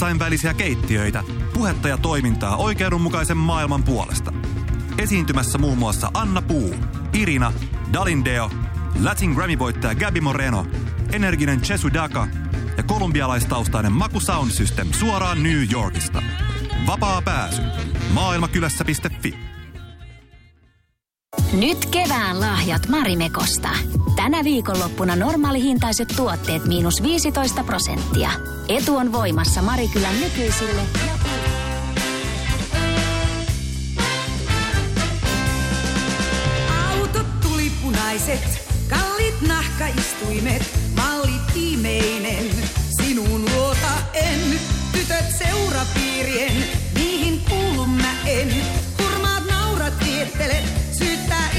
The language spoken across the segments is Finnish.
kansainvälisiä keittiöitä, puhetta ja toimintaa oikeudenmukaisen maailman puolesta. Esiintymässä muun muassa Anna Puu, Irina, Dalindeo, Latin Grammy-voittaja Gabi Moreno, energinen Chesu Daka ja kolumbialaistaustainen Maku Sound System suoraan New Yorkista. Vapaa pääsy. Maailmakylässä.fi Nyt kevään lahjat Marimekosta. Tänä viikonloppuna normaalihintaiset tuotteet miinus 15 prosenttia. Etu on voimassa Marikylän nykyisille Autot tuli punaiset, kallit nahkaistuimet, malli viimeinen. Sinun luota en, tytöt seurapiirien,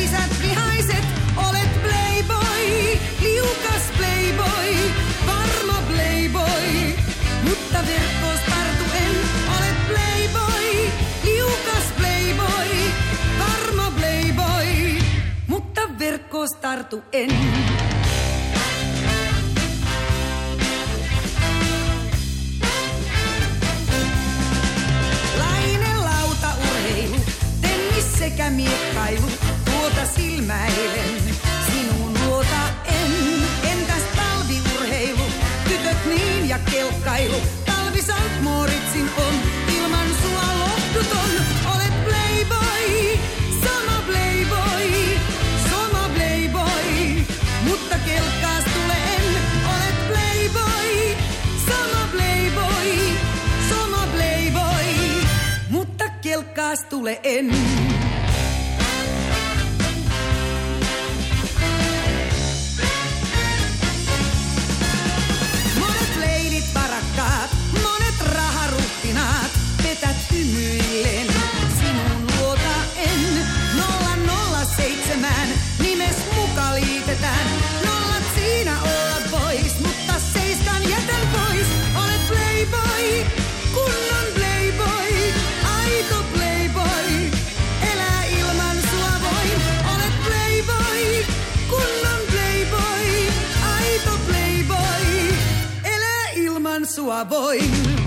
isät vihaiset. Olet playboy, liukas playboy, varma playboy. Mutta verkkoos tartu en, olet playboy, liukas playboy, varma playboy. Mutta verkkoos tartu en. Sekä miekkailu, tuota silmäilen, sinun luota en. Entäs talviurheilu, tytöt niin ja kelkkailu, talvi St. On, ilman sua lohduton. Olet playboy, sama playboy, sama playboy, mutta kelkkaas tule en. Olet playboy, sama playboy, sama playboy, mutta kelkkaas tule en. Hymyillen. Sinun luota en, nolla nolla seitsemän, nimes muka liitetään. Nollat siinä olla pois, mutta seiskan jätän pois. Olet playboy, kunnon playboy, aito playboy. Elää ilman sua voin, olet playboy, kunnon playboy, aito playboy. Elää ilman sua voin.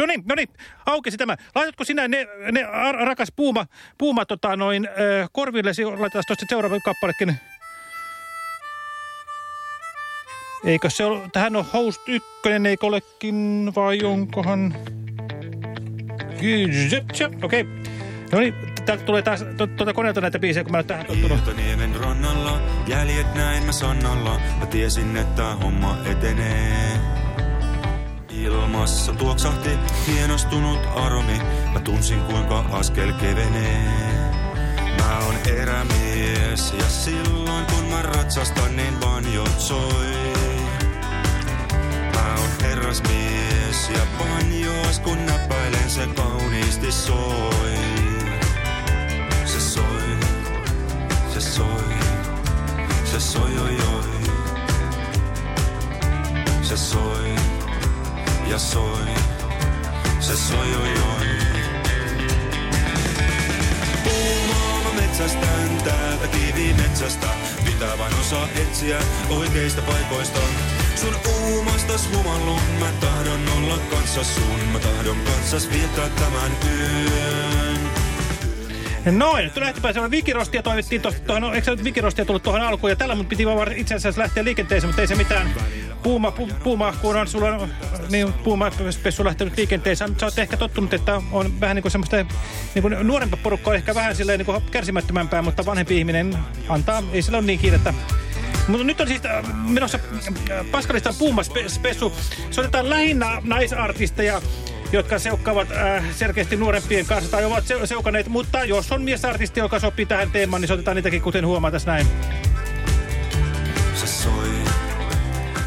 No niin, no niin, aukesi tämä. Laitatko sinä ne, ne rakas puuma, puuma tota, noin, äh, korvillesi, laitetaan tuosta seuraava kappalekin. Eikö se ole, tähän on host ykkönen, eikö olekin, vai onkohan... Okei. Okay. No niin, täältä tulee taas tu tuota koneelta näitä biisejä, kun mä ole tähän tottunut. Iltaniemen rannalla, jäljet näin mä sannalla. Mä tiesin, että homma etenee. Ilmassa tuoksahti hienostunut aromi. Mä tunsin kuinka askel kevenee. Mä oon erämies ja silloin kun mä ratsastan niin banjot soi. Mä oon herrasmies ja banjoas kun näppäilen se kauniisti soi. Se soi, se soi, se soi oi oi. Se soi ja soi, se soi oi oi. Puumaama metsästän täältä kivimetsästä, pitää vain osaa etsiä oikeista paikoista. Sun uumastas humallun, mä tahdon olla kanssas sun, mä tahdon kanssas viettää tämän yön. Noin, nyt lähtipä semmoinen vikirostia toivottiin tuohon, no, eikö se nyt vikirostia tullut tuohon alkuun, ja tällä mun piti vaan itse asiassa lähteä liikenteeseen, mutta ei se mitään. Puuma, pu, puuma kun on niin puumapessu lähtenyt liikenteeseen, sä oot ehkä tottunut, että on vähän niin kuin semmoista, niin kuin nuorempi porukka on ehkä vähän silleen niin kuin kärsimättömämpää, mutta vanhempi ihminen antaa, ei sillä ole niin kiirettä. Mutta nyt on siis äh, menossa äh, puumaspessu. Se otetaan lähinnä naisartisteja, jotka seukkaavat äh, selkeästi nuorempien kanssa tai ovat se seukaneet. Mutta jos on miesartisti, joka sopii tähän teemaan, niin se otetaan niitäkin, kuten huomaa tässä näin. Se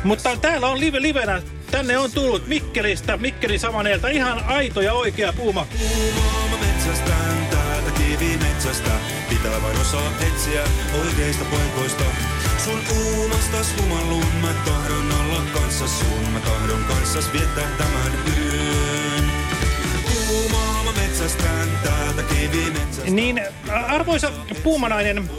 Mutta täällä on live livenä. Tänne on tullut Mikkelistä, Mikkelin Samaneelta ihan aito ja oikea puuma. Puumaama metsästän täältä kivimetsästä, pitää vain osaa etsiä oikeista paikoista. Sun uumastas humallun, mä tahdon olla kanssas sun, mä tahdon kanssas viettää tämän yön. Puumaama metsästän metsästän täältä kivimetsästä. Niin, arvoisa puumanainen,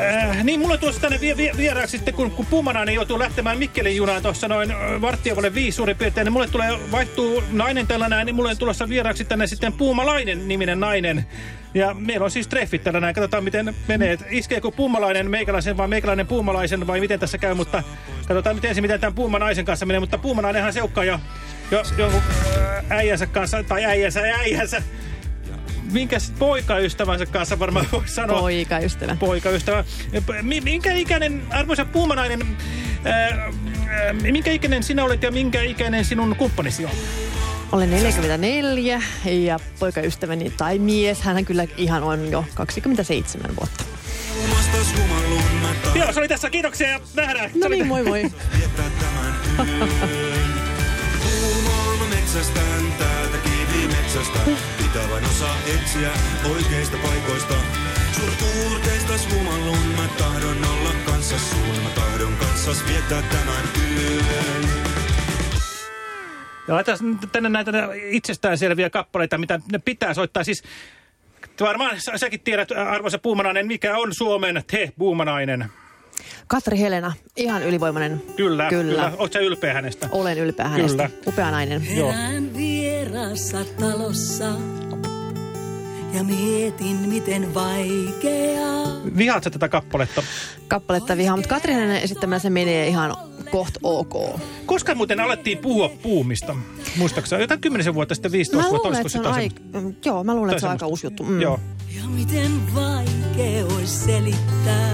Äh, niin, mulla tuossa tänne vie, vie, vieraaksi sitten, kun, kun Puumanainen joutuu lähtemään Mikkelin junaan tuossa noin varttiavalle viisi suurin piirtein, niin mulle tulee, vaihtuu nainen tällä näin, niin mulle on tulossa vieraaksi tänne sitten Puumalainen niminen nainen. Ja meillä on siis treffit tällä näin, katsotaan miten menee. Iskeekö Puumalainen meikäläisen vai meikäläinen Puumalaisen vai miten tässä käy, mutta katsotaan miten ensin miten tämän Puumanaisen kanssa menee, mutta Puumanainenhan seukkaa jo, jo jonkun äh, äijänsä kanssa, tai äijänsä äijänsä minkä sit poikaystävänsä kanssa varmaan voi sanoa. Poikaystävä. Poikaystävä. Mi- Minkä ikäinen, arvoisa puumanainen, ää, ää, minkä ikäinen sinä olet ja minkä ikäinen sinun kumppanisi on? Olen 44 ja poikaystäväni tai mies, hän kyllä ihan on jo 27 vuotta. Joo, se oli tässä. Kiitoksia ja nähdään. No niin, moi moi. viettää tämän yön. Kuumaan mä kivimetsästä. Pitää vain osaa etsiä oikeista paikoista. Suurt uurteistas humallun mä tahdon olla kanssas sun. Mä tahdon kanssas viettää tämän yön. Ja laitetaan tänne näitä itsestäänselviä kappaleita, mitä ne pitää soittaa. Siis varmaan sä- säkin tiedät, arvoisa puumanainen, mikä on Suomen te puumanainen. Katri Helena, ihan ylivoimainen. Kyllä, kyllä. Kyllä. Oletko sä ylpeä hänestä? Olen ylpeä hänestä. Kyllä. Upea nainen. Joo. Elän vierassa talossa ja mietin, miten vaikeaa. Vihaat sä tätä kappaletta? Kappaletta vihaa, mutta Katri Helenen esittämällä se menee ihan koht ok. Koska muuten alettiin puhua puumista? Muistaakseni jotain kymmenisen vuotta sitten, 15 Mä vuotta, luulen, olisiko että se on sitä aika... semmoista? Joo, mä luulen, että se on aika uusi juttu. Mm. Joo. Ja miten vaikea olisi selittää.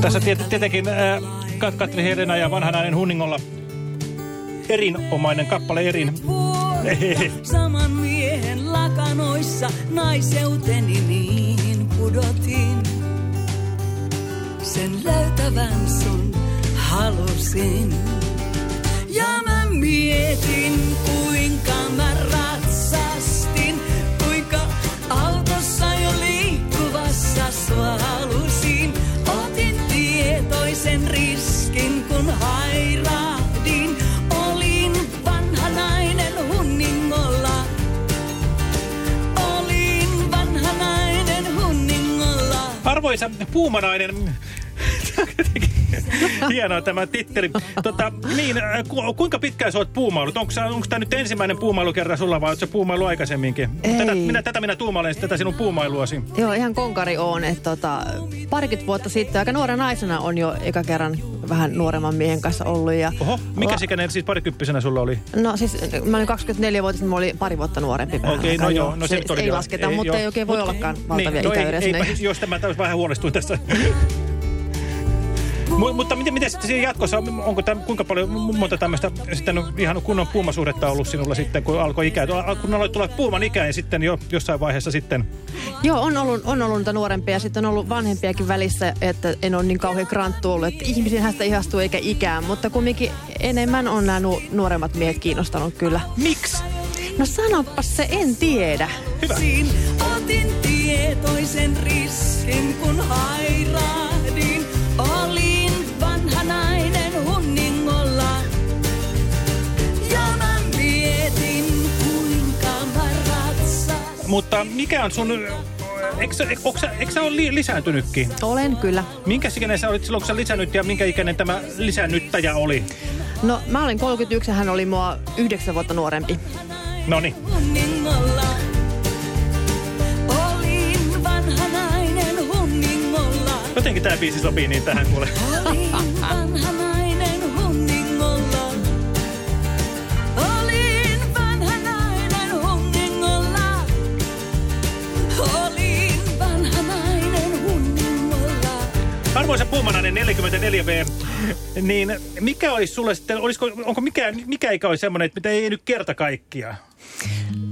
Tässä tiet, tietenkin äh, Kat- Katri Helena ja vanhanainen Hunningolla erinomainen kappale Erin. Saman miehen lakanoissa naiseuteni niin pudotin. Sen löytävän sun halusin. Ja mä mietin, kuinka mä ratsastin. Arvoisa puumanainen, hienoa tämä titteli. Tota, niin, äh, ku, kuinka pitkään sä oot puumailut? Onko tämä nyt ensimmäinen puumailukerra sulla vai oot sä puumailu aikaisemminkin? Ei. Tätä, minä, tätä minä tuumailen tätä sinun puumailuasi. Joo, ihan konkari on, että tota, parikymmentä vuotta sitten, aika nuoren naisena on jo eka kerran vähän nuoremman miehen kanssa ollut. Ja Oho, mikä sikäinen siis parikymppisenä sulla oli? No siis mä olin 24-vuotias, niin mä olin pari vuotta nuorempi. Okei, aikaa, no joo. No se, oli ei lasketa, mutta joo. ei oikein voi Mut- ollakaan valtavia niin, no ei, ikäyriä eipä, sinne. jos tämä vähän huolestuin tässä. Mu- mutta miten, miten sitten siinä jatkossa, onko täm, kuinka paljon monta tämmöistä sitten ihan kunnon puumasuhdetta ollut sinulla sitten, kun alkoi ikä, kun aloit tulla puuman ikään ja sitten jo jossain vaiheessa sitten, Joo, on ollut, on ollut niitä nuorempia ja sitten on ollut vanhempiakin välissä, että en ole niin kauhean kranttu ollut, että ihmisiin hästä ihastuu eikä ikään, mutta kumminkin enemmän on nämä nu- nuoremmat miehet kiinnostanut kyllä. miksi? No sanopas se, en tiedä. Hyvä. Siin Otin tietoisen riskin, kun hairahdin. Mutta mikä on sun, eikö, sä- eikö, sä- eikö sä ole li, lisääntynytkin? Olen kyllä. Minkä ikäinen sä olit silloin, kun sä lisännyt ja minkä ikäinen tämä lisännyttäjä oli? No mä olin 31 ja hän oli mua yhdeksän vuotta nuorempi. Nainen hunningolla. Jotenkin tämä biisi sopii niin tähän kuule. Arvoisa puumanainen 44V, niin mikä olisi sulle sitten, olisiko, onko mikä, mikä ikä olisi semmoinen, että mitä ei nyt kerta kaikkia?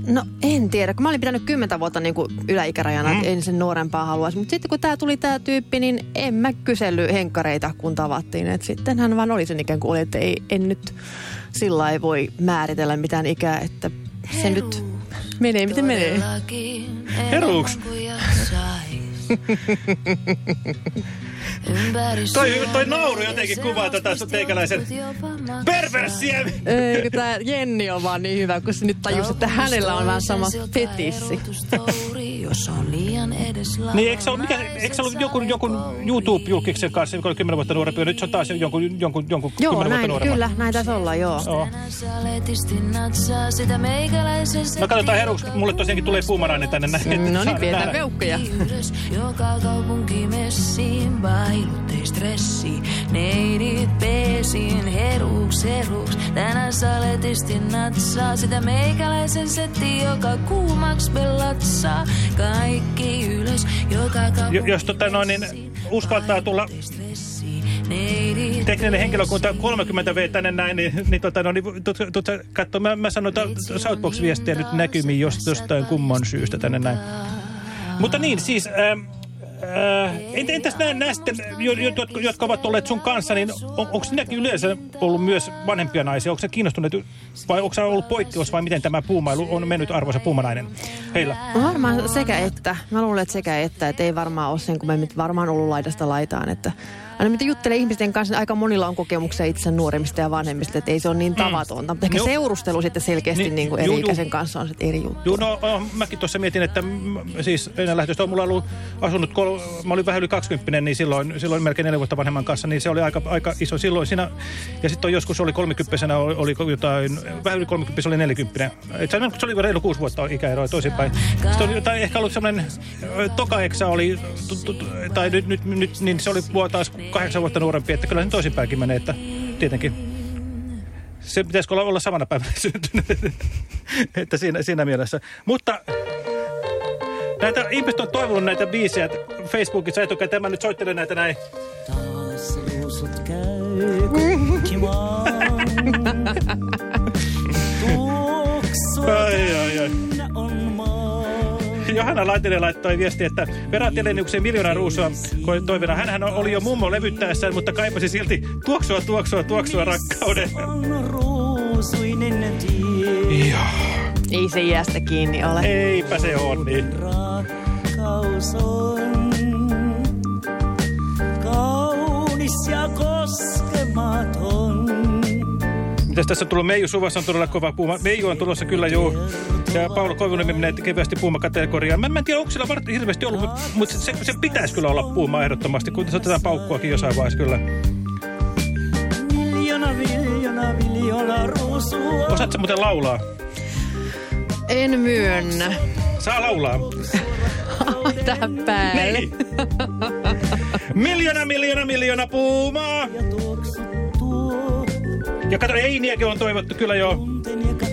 No en tiedä, kun mä olin pitänyt kymmentä vuotta niin kuin yläikärajana, mm. että en sen nuorempaa haluaisi. Mutta sitten kun tämä tuli tämä tyyppi, niin en mä kysellyt henkkareita, kun tavattiin. Et sitten hän vaan oli sen ikään kuin oli, että ei, en nyt sillä ei voi määritellä mitään ikää, että se nyt menee miten menee. Heruuks? Toi, toi nauru jotenkin kuvaa tätä sun teikäläisen perversiä. Ei, kun tää Jenni on vaan niin hyvä, kun se nyt tajusi, että hänellä on vähän sama fetissi. Niin, eikö se ollut, mikä, eikö se ollut joku, joku YouTube-julkiksen kanssa, joka oli 10 vuotta nuorempi, ja nyt se on taas jonkun, jonkun, jonkun Joo, 10 vuotta näin, nuorempi. kyllä, näin taisi olla, joo. Joo. No katsotaan heruksi, mulle tosiaankin tulee puumanainen tänne näin. No niin, pidetään nähdä. peukkuja. Joka kaupunki messiin, vailuttei stressi. Neidit peesiin, heruks, heruks. Tänään saletisti natsaa sitä meikäläisen setti, joka kuumaks pellatsaa. Kaikki ylös, joka Jos tota noin, niin uskaltaa tulla tekninen henkilökunta 30V tänne näin, niin, niin, tota, no, niin tut, tut, katso, mä, mä sanoin, että Southbox-viestiä nyt näkymiin jos, jostain kumman syystä tänne näin. Mutta niin, siis... Ähm, Äh, ent- entäs nämä, jo- jotka, jotka ovat olleet sun kanssa, niin on, onko sinäkin yleensä ollut myös vanhempia naisia? Onko se kiinnostuneet vai onko se ollut poikkeus vai miten tämä puumailu on mennyt arvoisa puumanainen heillä? Varmaan sekä että. Mä luulen, että sekä että. Että ei varmaan ole sen kummemmin varmaan ollut laidasta laitaan. Että aina mitä juttelee ihmisten kanssa, niin aika monilla on kokemuksia itse nuoremmista ja vanhemmista. Että ei se ole niin tavatonta. Mutta ehkä Joo. seurustelu sitten selkeästi Niin, niin, kuin juu, eri-ikäisen juu. kanssa on sitten eri juttu. Joo, no oh, mäkin tuossa mietin, että mm, siis ennen lähtöstä on mulla ollut asunut, kol, mä olin vähän yli 20, niin silloin, silloin melkein neljä vuotta vanhemman kanssa, niin se oli aika, aika iso silloin siinä. Ja sitten on joskus oli 30 oli, oli jotain, vähän yli 30 oli 40. Et se, se oli reilu kuusi vuotta ikäeroa toisinpäin. Sitten oli jotain, ehkä ollut semmoinen, toka oli, tai nyt, nyt, nyt, niin se oli taas kahdeksan vuotta nuorempi, että kyllä se toisinpäinkin menee, että tietenkin. Se pitäisikö olla, olla samana päivänä syntynyt, että siinä, siinä mielessä. Mutta näitä ihmiset on toivonut näitä biisejä Facebookissa etukäteen. Mä nyt soittelen näitä näin. Taas ruusut käy Johanna Laitinen laittoi viesti, että Vera Teleniuksen miljoona ruusua toivena. Hänhän oli jo mummo levyttäessään, mutta kaipasi silti tuoksua, tuoksua, tuoksua rakkauden. Joo, Ei se iästä kiinni ole. eipä se on niin. Rakkaus on kaunis ja koskematon. Mitäs tässä on tullut? Meiju Suvassa on todella kova puuma. Meiju on tulossa kyllä joo. Ja Paolo Koivunen menee kevyesti puumakategoriaan. Mä, mä en tiedä, onko sillä vart- hirveästi ollut, mutta se, se pitäisi kyllä olla puuma ehdottomasti, kun se otetaan paukkuakin jossain vaiheessa kyllä. Miljoona, miljoona, miljoona ruusua. Osaatko muuten laulaa? En myönnä. Saa laulaa. Tähän päälle. Niin. miljoona, miljoona, miljoona puumaa. Ja kato, Einiäkin on toivottu kyllä jo.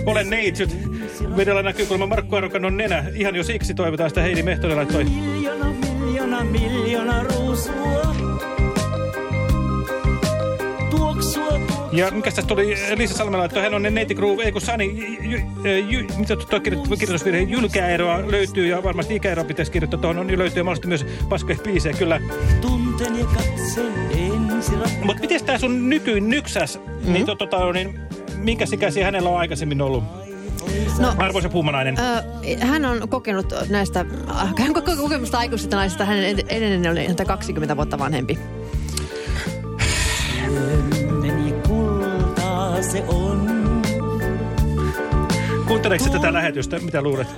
Olen neitsyt. Vedellä näkyy kuulemma Markku Arokannon nenä. Ihan jo siksi toivotaan sitä Heidi Mehtonen laittoi. Miljoona, miljoona, miljoona ruusua. Tuoksua, tuoksua. Ja mikä tässä tuli Liisa Salmela, että hän on ne Neiti Groove, ei kun Sani, j, j, j, mitä tuo kirjoitusvirhe, jylkäeroa löytyy ja varmasti ikäeroa pitäisi kirjoittaa tuohon, niin löytyy mahdollisesti myös paskoja biisejä kyllä. Tunten ja katsen rakkauden. Mutta miten tämä sun nykyyn nyksäs, mm -hmm. niin, to, tota, niin minkä ikäisiä hänellä on aikaisemmin ollut? No, Arvoisa puumanainen. Ö, hän on kokenut näistä, hän koko kokemusta aikuisista naisista, hänen ed- edellinen oli häntä 20 vuotta vanhempi. Meni kultaa se on. Kuunteleeko tätä lähetystä? Mitä luulet?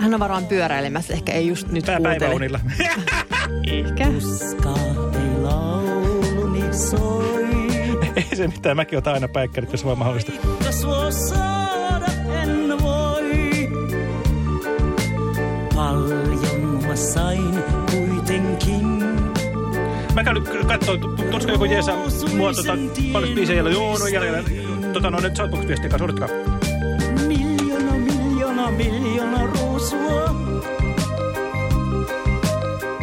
Hän on varmaan pyöräilemässä, ehkä ei just nyt Pää kuuntele. päiväunilla. Ehkä. Lauluni soi. ei se mitään, mäkin otan aina päikkärit, jos vaan mahdollista. Saada en voi. Paljon mä sain kuitenkin. Mä käyn nyt kattoo, tulisiko joku jeesa mua tota, paljon biisejä jäljellä. Joo, no jäljellä. Tota, no nyt Southbox-viestiä kanssa, odottakaa. Miljoona, miljoona, miljoona ruusua.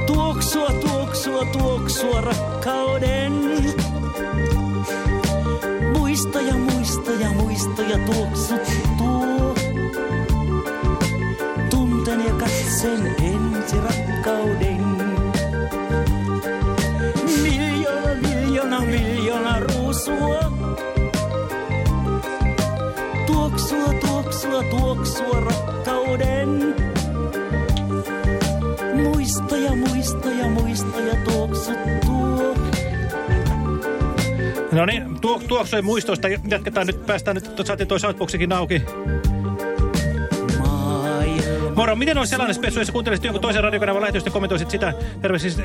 Tuoksua, tuoksua, tuoksua rakkauden. Muistoja, muistoja, muistoja tuoksut tuo. Tunten ja katsen ensi rakkauden. Miljoona, miljoona, miljoona ruusua. Tuoksua, tuoksua, tuoksua rakkauden. muistoja tuoksut tuo. No niin, tuo tuoksujen muistoista jatketaan nyt, päästään nyt, saatiin toi Southboxikin auki. Moro, miten on sellainen spessu, jos kuuntelisit jonkun toisen radiokanavan lähetystä ja kommentoisit sitä? Terveisiä,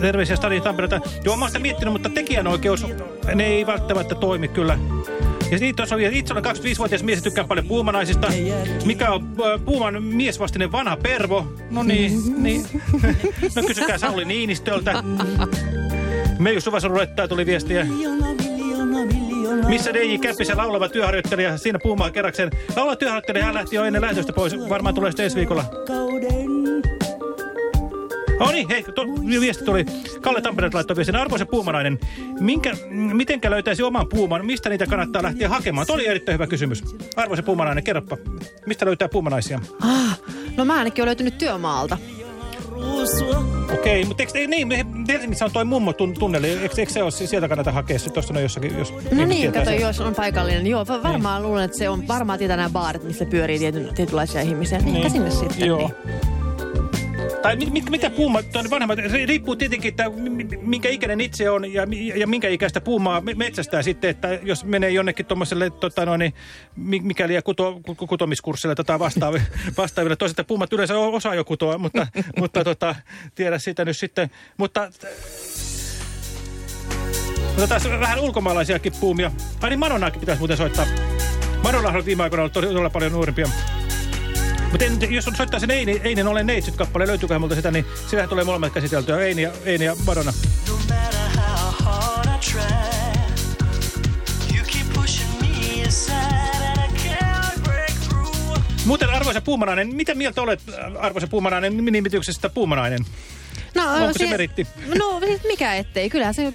terveisiä Stadin Tampereelta. Joo, mä oon sitä miettinyt, mutta tekijänoikeus, ne ei välttämättä toimi kyllä. Ja sitten tuossa oli, itse olen 25-vuotias mies ja tykkään paljon puumanaisista. Mikä on puuman miesvastinen vanha pervo? No niin, niin. No kysykää Sauli Niinistöltä. Meiju Suvasurulettaa tuli viestiä. Missä DJ Käppisen laulava työharjoittelija siinä puumaa kerrakseen? Laulava työharjoittelija, hän lähti jo ennen lähetystä pois. Varmaan tulee sitten ensi viikolla. Oh niin, hei, to, viesti tuli. Kalle Tampereet laittoi viestin. Arvoisa puumanainen, minkä, mitenkä löytäisi oman puuman? Mistä niitä kannattaa lähteä hakemaan? Tuo oli erittäin hyvä kysymys. Arvoisa puumanainen, kerropa. Mistä löytää puumanaisia? Ah, no mä ainakin olen löytynyt työmaalta. Okei, mutta eikö niin, Helsingissä on toi mummo tunneli, eikö, eikö se ole, sieltä kannata hakea se tuossa no jossakin, jos No niin, kato, sen. jos on paikallinen. Joo, varmaan niin. luulen, että se on varmaan tietää nämä baarit, missä pyörii tiety, tietynlaisia ihmisiä. Niin. Ehkä sinne sitten. Joo. Niin. Tai mit, mit, mitä puuma, vanhemmat, se riippuu tietenkin, että minkä ikäinen itse on ja, ja minkä ikäistä puumaa metsästää sitten, että jos menee jonnekin tuommoiselle, tota noin, mikäli ja kuto, kutomiskurssille tota vastaaville, vastaaville. Toisaalta puumat yleensä osaa jo kutoa, mutta, mutta tota, tiedä sitä nyt sitten. Mutta mutta tässä vähän ulkomaalaisiakin puumia. Ai niin Madonnaakin pitäisi muuten soittaa. Madonna on viime aikoina ollut todella paljon nuorempia. Mutta jos on soittaa sen Eini, Einin Olen neitsyt kappale, löytyyköhän multa sitä, niin sillähän tulee molemmat käsiteltyä, Eini ja, Eini ja Madonna. Muuten arvoisa puumanainen, mitä mieltä olet arvoisa puumanainen nimityksestä puumanainen? No, Onko se, se meritti? No siis mikä ettei. Kyllähän se,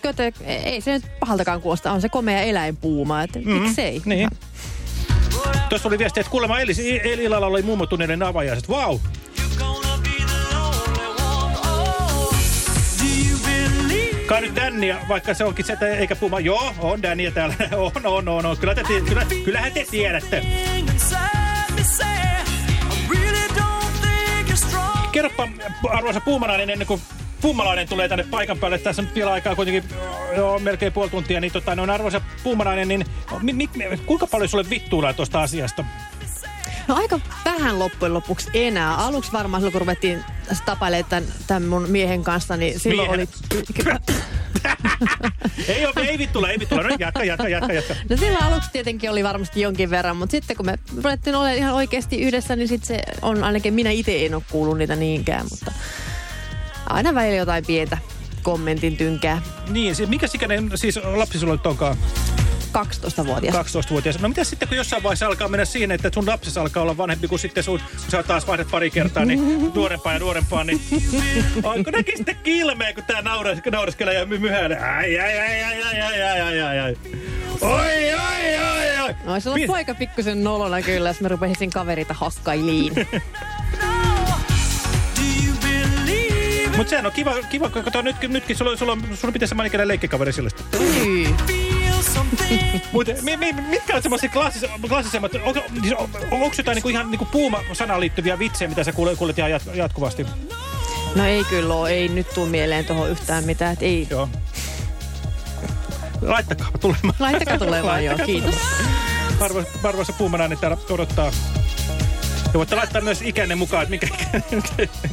ei se nyt pahaltakaan kuosta. On se komea eläinpuuma. Että mm -hmm. miksei? Niin. Tuossa oli viesti, että kuulemma eilis, illalla oli mummotunneiden avajaiset. Vau! Wow. Kai nyt Dänniä, vaikka se onkin se, että eikä puhuma. Joo, on Dänniä täällä. on, on, on, on. Kyllä te, kyllä, kyllähän te tiedätte. Kerropa, arvoisa puumanainen, ennen kuin puumalainen tulee tänne paikan päälle. Tässä on nyt vielä aikaa kuitenkin joo, melkein puoli tuntia. Niin tota, no, arvoisa puumalainen, niin mi, mi, kuinka paljon sulle vittuillaan tuosta asiasta? No aika vähän loppujen lopuksi enää. Aluksi varmaan silloin, kun ruvettiin tapailemaan tämän, tämän mun miehen kanssa, niin silloin miehen. oli... ei, ole, ei vittula, ei vittula. No jatka, jatka, jatka, jatka. No silloin aluksi tietenkin oli varmasti jonkin verran, mutta sitten kun me ruvettiin olemaan ihan oikeasti yhdessä, niin sitten se on ainakin minä itse en ole kuullut niitä niinkään, mutta aina välillä jotain pientä kommentin tynkää. Niin, mikä ikäinen siis lapsi sulla nyt onkaan? 12-vuotias. 12-vuotias. No mitä sitten, kun jossain vaiheessa alkaa mennä siihen, että sun lapsesi alkaa olla vanhempi kuin sitten sun, kun sä taas vaihdat pari kertaa, niin nuorempaa ja nuorempaa, niin onko nekin sitten kilmeä, kun tää naureskelee ja myhäilee? Ai, ai, ai, ai, ai, ai, ai, ai, ai, ai. Oi, oi, oi, oi. No, se on poika pikkusen nolona kyllä, jos mä rupesin kaverita hakkailiin. Mutta sehän on kiva, kiva kun nyt, nytkin sulla, sulla, sulla pitäisi mainikin leikkikaveri sille. Niin. Mutta mi, mi, mitkä on semmoisia klassis, klassisemmat, on, on, siis on, on, onko jotain niinku ihan niinku puuma-sanaan liittyviä vitsejä, mitä sä kuulet, kuulet ihan jat, jatkuvasti? No ei kyllä ole, ei nyt tule mieleen tuohon yhtään mitään, et ei. Joo. Laittakaa tulemaan. Laittakaa tulemaan, joo, kiitos. Arvoisa, arvoisa puumanainen täällä odottaa. Ja voitte laittaa myös ikänne mukaan, että mikä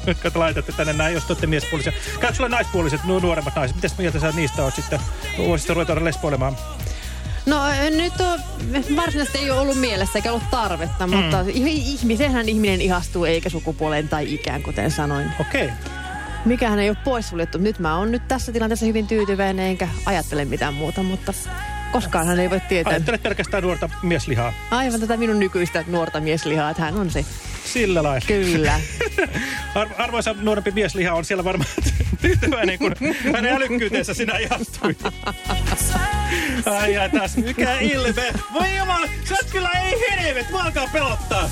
jotka te laitatte tänne näin, jos te olette miespuolisia. Käykö sulla naispuoliset, nuo nuoremmat naiset? Mitäs mieltä sä niistä oot sitten? Voisitko ruveta lespoilemaan? No nyt on, varsinaisesti ei ole ollut mielessä eikä ollut tarvetta, mm. mutta ihmisenhän ihminen ihastuu eikä sukupuoleen tai ikään, kuten sanoin. Okei. Okay. Mikähän ei ole poissuljettu. Nyt mä oon nyt tässä tilanteessa hyvin tyytyväinen enkä ajattele mitään muuta, mutta Koskaan hän ei voi tietää. Ajattele pelkästään nuorta mieslihaa. Aivan tätä minun nykyistä nuorta mieslihaa, että hän on se. Sillä lailla. Kyllä. Ar arvoisa nuorempi miesliha on siellä varmaan tyytyväinen, kun hänen älykkyyteensä sinä ihastuit. Ai ai taas, mikä ilme. Voi jumala, sä oot kyllä ei helvet, mä alkaa pelottaa.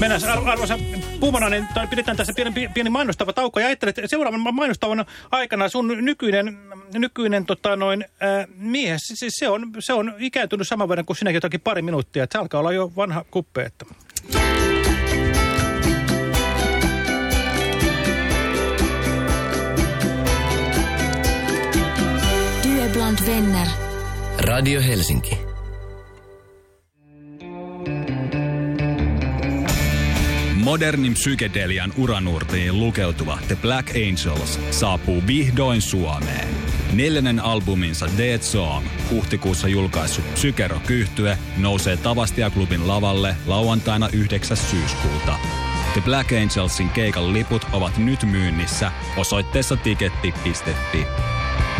Mennään, arvoisa Puumanainen, pidetään tässä pieni, pieni mainostava tauko, ja ajattelet, että seuraavan mainostavan aikana sun nykyinen, nykyinen tota, noin, ää, mies, siis se on, se on ikääntynyt saman verran kuin sinäkin jotakin pari minuuttia, että se alkaa olla jo vanha kuppe, että... Du är bland vänner. Radio Helsinki. Modernin psykedelian uranuurtiin lukeutuva The Black Angels saapuu vihdoin Suomeen. Neljännen albuminsa Dead Song, huhtikuussa julkaissut Psykero Kyhtye, nousee Tavastia-klubin lavalle lauantaina 9. syyskuuta. The Black Angelsin keikan liput ovat nyt myynnissä osoitteessa tiketti.fi.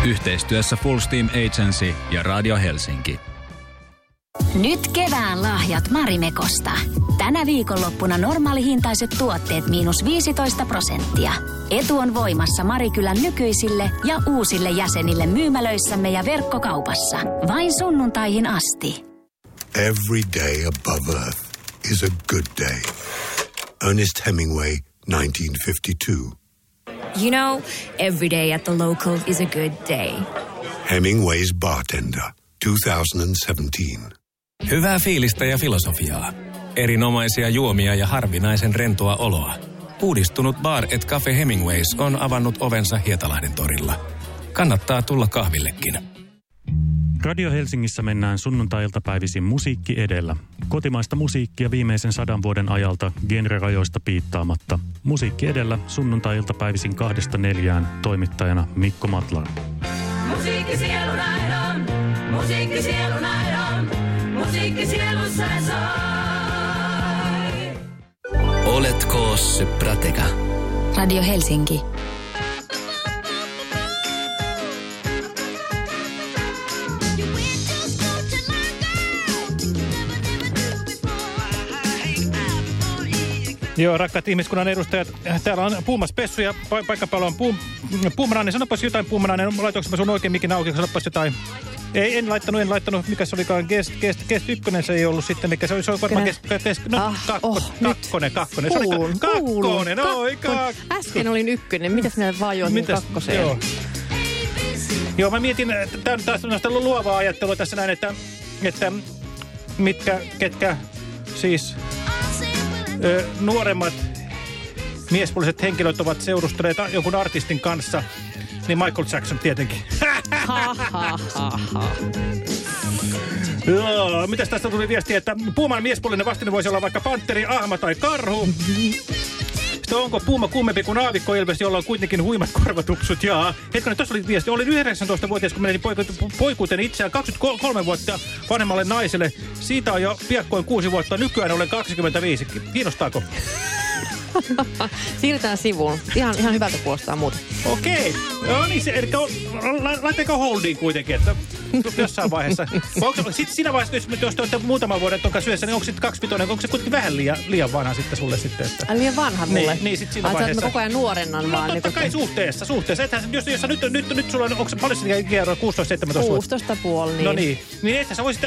Yhteistyössä Full Steam Agency ja Radio Helsinki. Nyt kevään lahjat Marimekosta. Tänä viikonloppuna normaalihintaiset tuotteet miinus 15 prosenttia. Etu on voimassa Marikylän nykyisille ja uusille jäsenille myymälöissämme ja verkkokaupassa. Vain sunnuntaihin asti. Every day above Earth is a good day. Ernest Hemingway, 1952. You know, every day at the local is a good day. Hemingway's Bartender, 2017. Hyvää fiilistä ja filosofiaa. Erinomaisia juomia ja harvinaisen rentoa oloa. Uudistunut Bar et Cafe Hemingways on avannut ovensa Hietalahden torilla. Kannattaa tulla kahvillekin. Radio Helsingissä mennään sunnuntai-iltapäivisin musiikki edellä. Kotimaista musiikkia viimeisen sadan vuoden ajalta genrerajoista piittaamatta. Musiikki edellä sunnuntai-iltapäivisin kahdesta neljään toimittajana Mikko Matlar. Musiikki sielun aidon, musiikki sielun aidon, musiikki sielussa soi. Olet koosse Prateka. Radio Helsinki. Joo, rakkaat ihmiskunnan edustajat, täällä on Puumas Pessu ja pa paikkapallo on Puum Puumanainen. Sanopas jotain Puumanainen, laitoinko mä sun oikein mikin auki, sanopas jotain. Ei, en laittanut, en laittanut, mikä se olikaan, Guest, guest, guest ykkönen se ei ollut sitten, mikä se oli, se oli varmaan guest, guest, no, Ah, kakko, oh, kakkonen, kakkonen, se oli Kuulun, ka kuulun. kakkonen, oi Kakkon. kak... Äsken olin ykkönen. Mitäs minä vaan juotin Mitäs? kakkoseen? Joo. Joo, mä mietin, että tämä on taas luovaa ajattelua tässä näin, että, että mitkä, ketkä siis ö, nuoremmat miespuoliset henkilöt ovat seurustelleet jonkun artistin kanssa, niin Michael Jackson tietenkin. Ha, ha, ha, ha. Joo, mitäs tästä tuli viesti, että Puuman miespuolinen vastine voisi olla vaikka panteri, ahma tai karhu. Sitten onko Puuma kummempi kuin aavikko Ilves, jolla on kuitenkin huimat korvatupsut? Jaa. Hetkinen, tuossa oli viesti. Olin 19-vuotias, kun menin poiku poikuuteen itseään 23 vuotta vanhemmalle naiselle. Siitä on jo piakkoin kuusi vuotta. Nykyään olen 25. Kiinnostaako? Siirrytään sivuun. Ihan, ihan hyvältä kuulostaa muuten. Okei. No niin, se, eli laittakaa holdiin kuitenkin, että jossain vaiheessa. Onko, sit siinä vaiheessa, jos, jos te olette muutaman vuoden ton kanssa yhdessä, niin onko sitten kaksipitoinen, onko se kuitenkin vähän liian, liian vanha sitten sulle sitten? Että... Ai liian vanha mulle. Niin, niin sit siinä Ai, vaiheessa. koko ajan nuorennan No vaan. totta niin kai kuin- suhteessa, suhteessa. Ethän, jos, jos sä nyt, nyt, nyt sulla on, onko se paljon sinä ikäeroa, 16-17 vuotta? 16 puoli, niin. No niin, niin ethän sä voisit,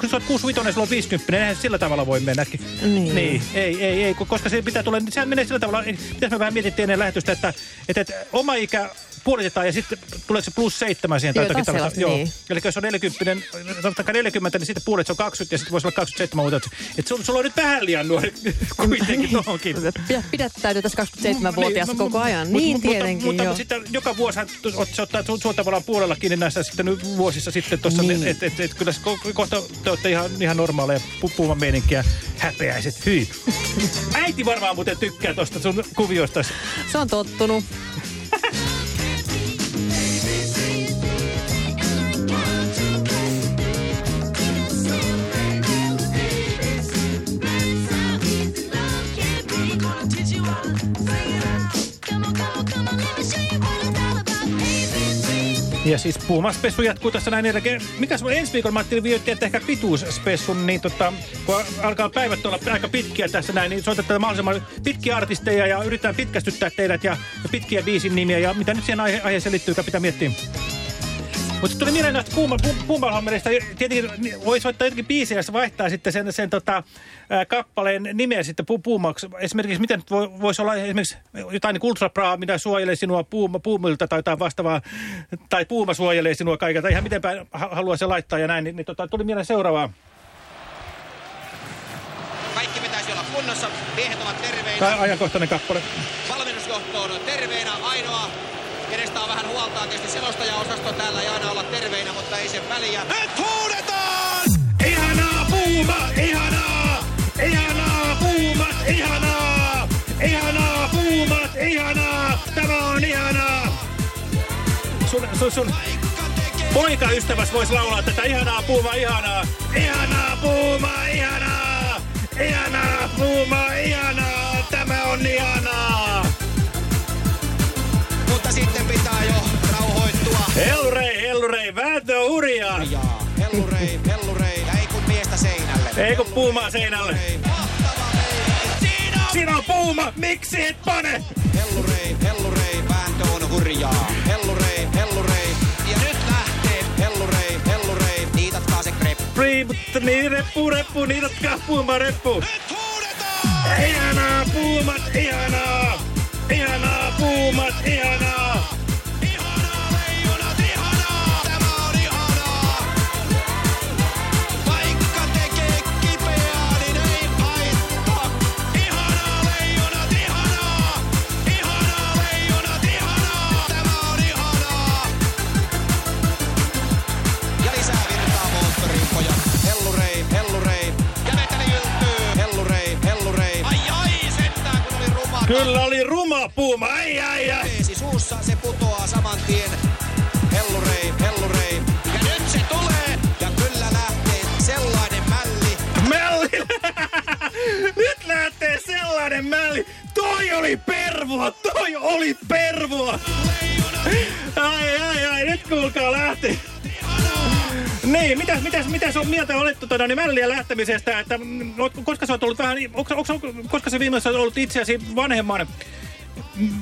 kun sä oot 65 sulla on 50, eihän se sillä tavalla voi mennä. Niin. niin. ei, ei, ei, koska se pitää tulla, sehän menee sillä tavalla, pitäis me vähän mietittiin ennen lähetystä, että, että, että oma ikä puolitetaan ja sitten tuleeko se plus seitsemän siihen. tai Joo, jotakin tällaista. Joo. niin. Eli jos on 40, sanotaan 40, niin sitten puolet se on 20 ja sitten voisi olla 27 vuotta. Että sulla, sulla on nyt vähän liian nuori kuitenkin tohonkin. Pidä, pidättäytyy tässä 27-vuotiaassa Niin, koko mu- ajan. Niin mutta, tietenkin, mutta, mutta sitten joka vuosihan ot- se ottaa sun, sun tavallaan puolella kiinni näissä sitten vuosissa sitten tuossa, Niin. että et, et, kyllä kohta te olette ihan, ihan normaaleja pu puuman meininkiä häpeäiset. Hyi. Äiti varmaan muuten tykkää tuosta sun kuvioista. Se on tottunut. Ja siis puumaspessu jatkuu tässä näin. Mikäs on ensi viikolla? Mä ajattelin viiottiin, että ehkä pituusspessun, niin tota, kun alkaa päivät olla aika pitkiä tässä näin, niin soitetaan mahdollisimman pitkiä artisteja ja yritetään pitkästyttää teidät ja, ja pitkiä biisin nimiä. Ja mitä nyt siihen aihe aiheeseen liittyy, pitää miettiä. Mutta tuli mieleen näistä Puuma, pu, Puumalhammerista. Tietenkin voisi soittaa jotenkin biisiä, jos vaihtaa sitten sen, sen tota, ää, kappaleen nimeä sitten pu, Puumaksi. Esimerkiksi miten voi, voisi olla esimerkiksi jotain niin ultrapraa, mitä suojelee sinua puuma, puumilta tai jotain vastaavaa. Tai Puuma suojelee sinua kaikilta. Ihan miten päin ha- haluaa se laittaa ja näin. Niin, niin tota, tuli mieleen seuraavaa. Kaikki pitäisi olla kunnossa. Miehet ovat terveinä. Tämä ajankohtainen kappale. Valmennusjohto on terveinä. Ainoa, vähän huolta, on tietysti selostajaosasto. Täällä ei aina olla terveinä, mutta ei sen väliä. Nyt huudetaan! Ihanaa Puuma! Ihanaa! Ihanaa Puumat! Ihanaa! Ihanaa Puumat! Ihanaa! Tämä on ihanaa! Sun, sun, sun poikaystäväs voisi laulaa tätä ihanaa Puuma, ihanaa! Ihanaa Puuma, ihanaa! Ihanaa Puuma, ihanaa! Tämä on ihanaa! Hellurei, hellurei, vääntö on hurjaa! Hellurei, hellurei. Ja ei kun miestä seinälle. Ei kun puumaa seinälle. Siinä on puuma, miksi et pane? Hellurei, hellurei, vääntö on hurjaa. Hellurei, hellurei. Ja nyt lähtee. Hellurei, hellurei. Niitatkaa se mutta niin reppu, reppu, niitatkaa puuma, reppu. Ihanaa puumat, ihanaa! Ihanaa puumat, ihanaa! Kyllä oli ruma puuma, ai ai ai! Suussa, se putoaa saman tien. Hellurei, hellurei. Ja nyt se tulee. Ja kyllä lähtee sellainen mälli. Mälli! Nyt lähtee sellainen mälli! Toi oli pervoa! Toi oli pervoa! Ai ai ai, nyt kuulkaa lähti! Niin, mitäs, mitäs, mitäs on mieltä olettu tuota, niin mällien lähtemisestä, että mm, koska sä oot ollut vähän, onko, onko, koska sä viimeisessä oot ollut itseäsi vanhemman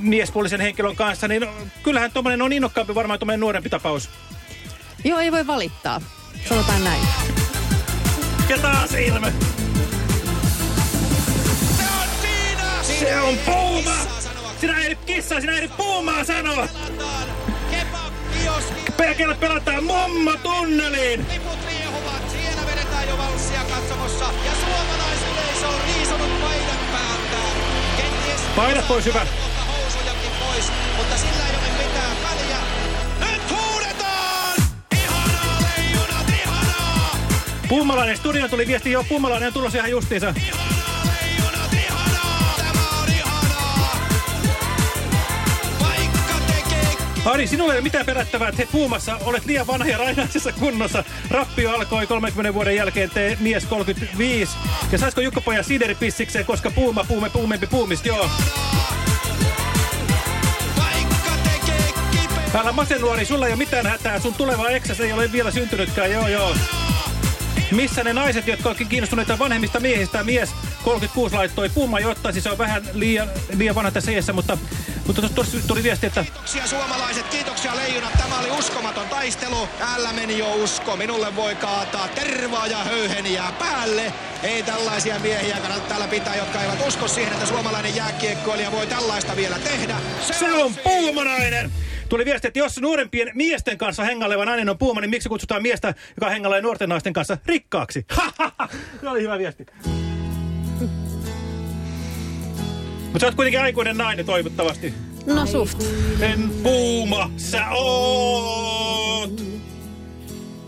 miespuolisen henkilön kanssa, niin kyllähän tuommoinen on innokkaampi varmaan tuommoinen nuorempi tapaus. Joo, ei voi valittaa. Sanotaan näin. Ja taas ilme. Se on puuma! Sinä ehdit kissaa, sinä ehdit puumaa sanoa! Perkele pelataan mummo tunneliin! Liput liehuvat, siellä vedetään jo valssia katsomossa. Ja suomalaisyleisö on riisonut paidan päältään. Kenties Paidat pois, hyvä. housujakin pois, mutta sillä ei ole mitään väliä. Nyt huudetaan! Ihanaa leijonat, ihanaa! Puumalainen studion tuli viesti, joo, Puumalainen on tulossa ihan justiinsa. Ari, sinulla ei ole mitään perättävää, että Puumassa olet liian vanha ja rainaisessa kunnossa. Rappio alkoi 30 vuoden jälkeen, te mies 35. Ja saisiko Jukka Poja sideripissikseen, koska Puuma, Puume, Puumempi, Puumista, joo. Älä masennuori, sulla ei ole mitään hätää. Sun tuleva eksäs ei ole vielä syntynytkään, joo joo. Missä ne naiset, jotka ovat kiinnostuneita vanhemmista miehistä, mies 36 laittoi Puuma jo ottaisi, se on vähän liian, liian vanha tässä iässä, mutta, mutta tuossa tuli viesti, että Kiitoksia suomalaiset, kiitoksia leijonat. Tämä oli uskomaton taistelu. Täällä meni jo usko. Minulle voi kaataa tervaa ja höyheniä päälle. Ei tällaisia miehiä kannata täällä pitää, jotka eivät usko siihen, että suomalainen jääkiekkoilija voi tällaista vielä tehdä. se on puumanainen! Tuli viesti, että jos nuorempien miesten kanssa hengaileva nainen on puuma, niin miksi kutsutaan miestä, joka hengailee nuorten naisten kanssa rikkaaksi? Se oli hyvä viesti. Mutta sä oot kuitenkin aikuinen nainen toivottavasti. No suht. En puuma, sä oot!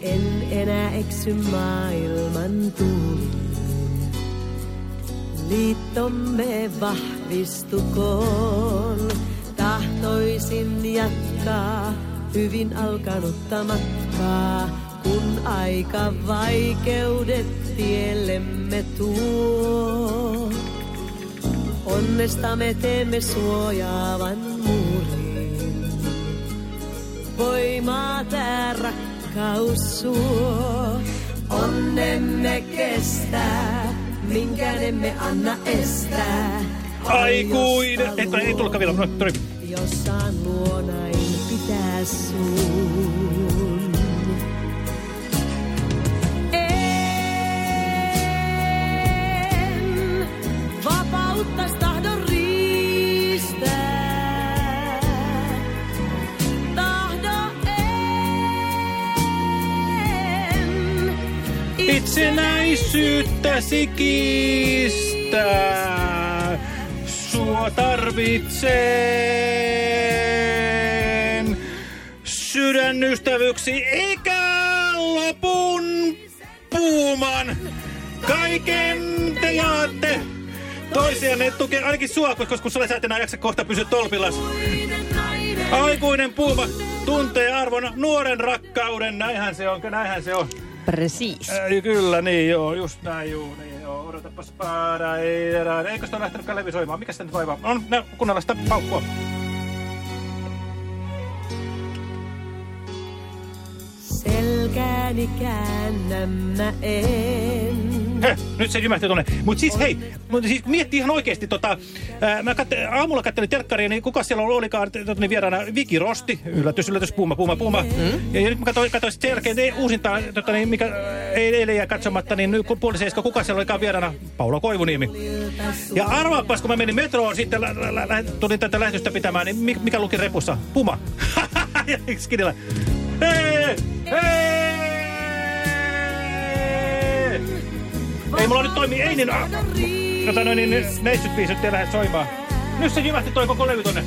En enää eksy maailman tuuliin. Liittomme vahvistukoon. Tahtoisin jatkaa hyvin alkanutta matkaa, kun aika vaikeudet tiellemme tuo. Onnesta me teemme suojaavan muurin. Voimaa tää rakkaus suo. Onnemme kestää, minkään emme anna estää. Aikuin, et, ei tulkaa vielä. No, tuli. Jossain luonain pitää suun. En itsenäisyyttäsi kiistää. Sua tarvitseen sydänystävyksi ikään lopun puuman. Kaiken te jaatte toisianne tukee ainakin sua, koska kun sä et enää jaksa kohta pysyä tolpilas. Aikuinen puuma tuntee arvon nuoren rakkauden, näinhän se on, näinhän se on. Precis. Äh, kyllä, niin joo, just näin, juu, niin joo. Odotapas paada, ei erää. Eikö sitä ole lähtenytkään levy soimaan? Mikä sitä nyt vaivaa? On, nä, kuunnella sitä paukkua. Selkääni käännän mä en. Heh, nyt se jymähti tuonne. Mutta siis hei, mut siis miettii ihan oikeasti, tota, ää, mä katte, aamulla kattelin telkkaria, niin kuka siellä olikaan tota, niin vieraana? Viki Rosti, yllätys, yllätys, puuma, puuma, puuma. Mm. Ja, ja nyt mä katsoin, katsoin sen jälkeen ei, uusintaan, tota, niin, mikä ei eilen jää katsomatta, niin puoli seiska, kuka siellä olikaan vieraana? Paula Koivuniemi. Ja arvaapas, kun mä menin metroon sitten, lä, lä, lä, tulin tätä lähetystä pitämään, niin mikä, mikä luki repussa? Puma. skidillä. Hei! Hei! Ei mulla nyt toimi, ei niin... Jota noin niin neitsyt biisit ei lähde soimaan. Nyt se jymähti toi koko levy tonne.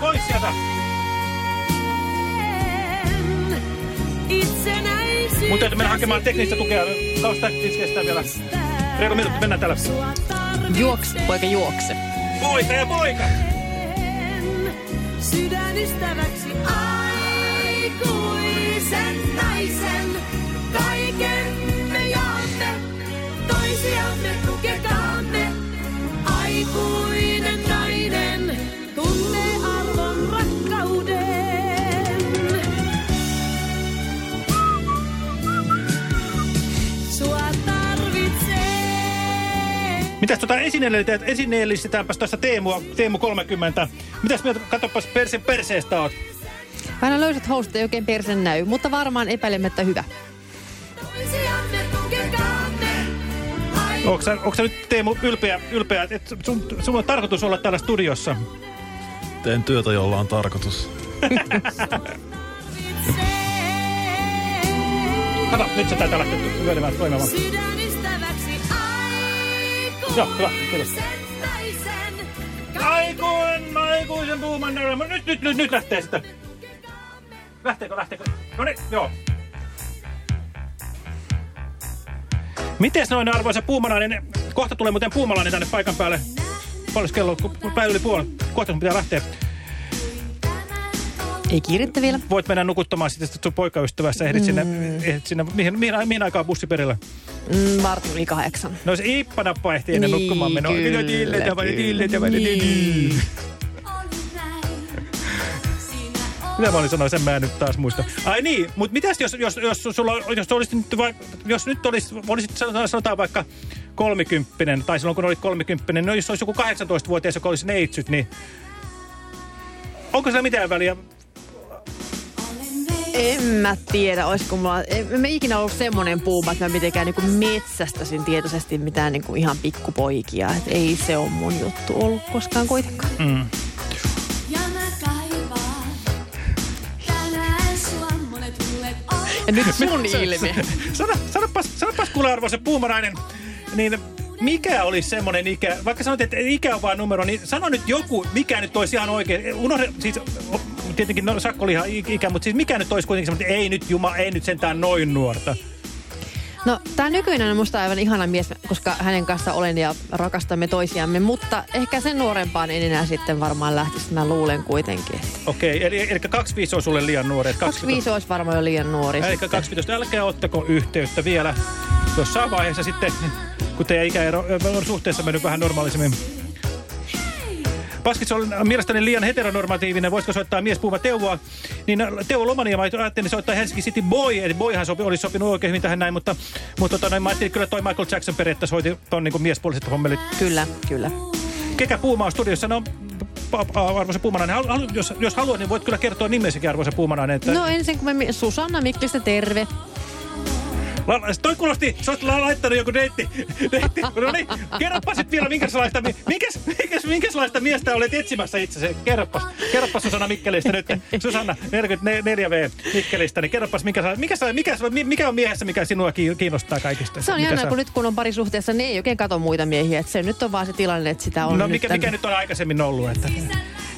Pois sieltä. Mun täytyy mennä hakemaan teknistä tukea. Kausta kestää vielä. Reilu minuutti, mennään täällä. Juoks, poika juokse. Poika ja poika! Sydänystäväksi aikuisen Mitäs tota esineellistetään, esineellistetäänpäs tuosta Teemua, Teemu 30. Mitäs mieltä, katsopas perse, perseestä oot? Vähän löysät housut ei oikein persen näy, mutta varmaan epäilemättä hyvä. Onko sä, onko sä nyt Teemu ylpeä, ylpeä että sun, sun on tarkoitus olla täällä studiossa? Teen työtä, jolla on tarkoitus. Kato, nyt se taitaa lähteä vyölemään toimimaan. Joo, hyvä, kiitos. Aikuinen, aikuisen puuman nyt, nyt, nyt, nyt, lähtee sitten. Lähteekö, lähteekö? No niin, joo. Mites noin arvoisa puumalainen, kohta tulee muuten puumalainen tänne paikan päälle. Paljon kello, päivä yli puoli. Kohta sun pitää lähteä. Ei kiirettä vielä. Voit mennä nukuttamaan sitten sun poikaystävässä, ehdit sinne, ehdit sinne mihin, mihin, mihin aikaan bussi perillä? Mm, yli kahdeksan. No se Ippa-nappa ehti ennen Niin, nukkumaan menoa. kyllä, Niin. Mitä mä olin sanoa, sen mä en nyt taas muista. Ai niin, mutta mitäs jos, jos, jos, sulla, jos, olisi nyt, vai, jos nyt olisi, olisit sanotaan, sanotaan vaikka kolmikymppinen, tai silloin kun olit kolmikymppinen, no jos olisi joku 18-vuotias, joka olisi neitsyt, niin onko sillä mitään väliä? En mä tiedä, olisiko mulla... En mä ikinä ollut semmonen puuma, että mä mitenkään niinku metsästäisin tietoisesti mitään niinku ihan pikkupoikia. Et ei se ole mun juttu ollut koskaan kuitenkaan. Mm. Ja nyt sun ilme. Sano, sanopas, sanopas kuule arvoisa puumarainen, niin mikä olisi semmoinen ikä, vaikka sanot, että ikä on vain numero, niin sano nyt joku, mikä nyt olisi ihan oikein, unohda, siis tietenkin no, Sakko oli ihan ikä, mutta siis mikä nyt olisi kuitenkin semmoinen, ei nyt Juma, ei nyt sentään noin nuorta. No, tää nykyinen on musta aivan ihana mies, koska hänen kanssa olen ja rakastamme toisiamme, mutta ehkä sen nuorempaan en enää sitten varmaan lähtisi, mä luulen kuitenkin. Okei, eli, eli 25 on sulle liian nuori. että 25 olisi varmaan jo liian nuori. Eli 25, älkää ottako yhteyttä vielä jossain vaiheessa sitten, kun teidän ikäero on suhteessa mennyt vähän normaalisemmin. Paskits on mielestäni liian heteronormatiivinen, voisiko soittaa miespuuma Teuvoa. Niin Teuvo Lomania mä ajattelin soittaa Helsinki City Boy, eli Boyhan sopi, olisi sopinut oikein hyvin tähän näin, mutta, mutta tota, noin, mä ajattelin kyllä toi Michael Jackson periaatteessa hoiti ton niin miespuoliset hommelit. Kyllä, kyllä. Kekä Puuma on studiossa? No, arvoisa Puumanainen, jos, jos haluat, niin voit kyllä kertoa nimesikin, arvoisa Puumanainen. Että... No ensin kun me... Susanna Miklistä, terve. La, toi kuulosti, sä oot la- laittanut joku deitti. deitti. No niin, kerropa sit vielä, minkälaista, mi- minkäs, minkäs, minkälaista miestä olet etsimässä itsesi. Kerropas, kerropas Susanna Mikkelistä nyt. Susanna, 44V Mikkelistä, niin kerropas, mikä, mikä, mikä, mikä, on miehessä, mikä sinua ki- kiinnostaa kaikista? Se on jännä, sä- kun nyt kun on parisuhteessa, niin ei oikein kato muita miehiä. Et se nyt on vaan se tilanne, että sitä on No nyt mikä, tämän- mikä nyt on aikaisemmin ollut? Että...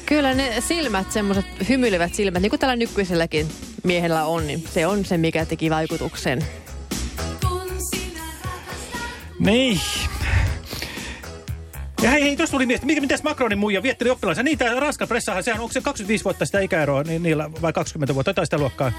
Kyllä ne silmät, semmoiset hymyilevät silmät, niin kuin tällä nykyiselläkin miehellä on, niin se on se, mikä teki vaikutuksen. Niin. Ja hei, hei, tuossa tuli mies, mikä, mitäs Macronin muija vietteli oppilaansa? Niin, tämä Ranskan pressahan, sehän onko se 25 vuotta sitä ikäeroa niin, niillä, vai 20 vuotta, tai sitä luokkaa?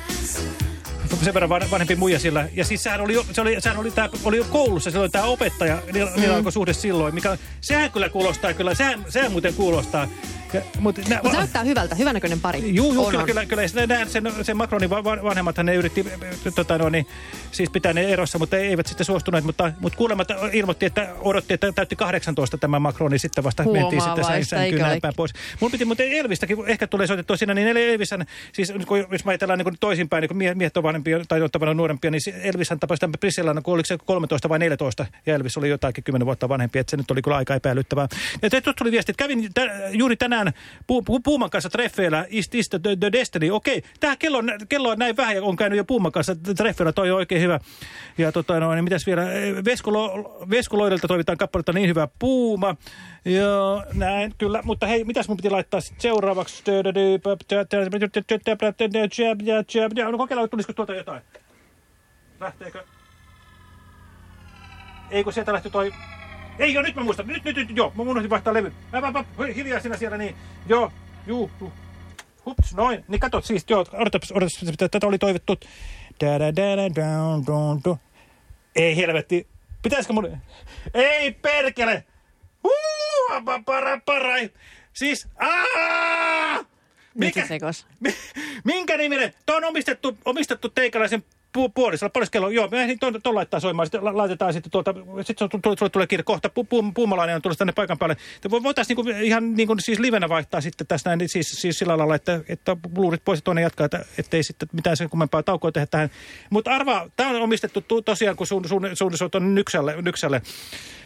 Sen verran van- vanhempi muija sillä. Ja siis sehän oli, se oli, sehän oli, tää, oli jo koulussa, silloin tämä opettaja, niillä, mm. niillä alkoi suhde silloin, mikä, sehän kyllä kuulostaa, kyllä, sehän, sehän muuten kuulostaa. Ja, mutta, nä, Mutta se näyttää hyvältä, hyvänäköinen pari. Juu, juu On, kyllä, on. kyllä, kyllä. Sen, sen, sen Macronin va- va- vanhemmathan ne yritti tota, no, niin, siis pitää ne erossa, mutta eivät sitten suostuneet. Mutta, mutta kuulemma ilmoitti, että odotti, että täytti 18 tämä Macroni, sitten vasta mentiin sitten sänkyyn eikö näin ole? päin pois. Mun piti muuten Elvistäkin ehkä tulee soitettua siinä, niin Elvishän, siis kun, jos mä ajatellaan niin toisinpäin, niin kun mie- miehet on vanhempia tai tavallaan nuorempia, niin Elvishän tapasi tämän Priscillan, kun oliko se 13 vai 14, ja Elvis oli jotakin 10 vuotta vanhempi, että se nyt oli kyllä aika epäilyttävää. Ja tuossa tuli viesti, että kävin juuri tänään pu, pu, Puuman kanssa treffeillä East, East the, the Destiny. Okei, tämä kello, kello on näin vähän ja on käynyt jo Puuman kanssa treffeillä, toi on oikein hyvä. Ja tota, no, niin mitäs vielä, Veskulo, Veskuloidelta toivotaan kappaletta niin hyvä Puuma. Joo, näin, kyllä. Mutta hei, mitäs mun piti laittaa sit seuraavaksi? No kokeillaan, tulisiko tuolta jotain. Lähteekö? Eikö sieltä lähti toi... Ei jo, nyt mä muistan. Nyt, nyt, nyt, joo. Mä unohdin vaihtaa levy. Mä, mä, mä, hiljaa sinä siellä, niin. Joo, juu, juu. Hups, noin. Niin katot siis, joo, odotapas, odotapas, tätä oli toivottu. Ei helvetti. Pitäisikö mun... Ei perkele! Huu. Siis, aah! Nyt se sekos. Mi- Minkä niminen? Tuo on omistettu, omistettu teikäläisen pu puolisolla. Kello? Joo, me ehdin tuon, laittaa soimaan. Sitten la laitetaan sitten tuolta, sitten se tulee, tulee, kirja kohta. Pu, pu, puumalainen on tullut tänne paikan päälle. Voitaisiin niinku, ihan niin kuin, siis livenä vaihtaa sitten tässä näin, siis, siis sillä lailla, että, että luurit pois ja toinen jatkaa, että ettei sitten mitään sen kummempaa taukoa tehdä tähän. Mutta arvaa, tämä on omistettu tu, tosiaan, kun sun, sun, sun, sun on nyksälle, nyksälle,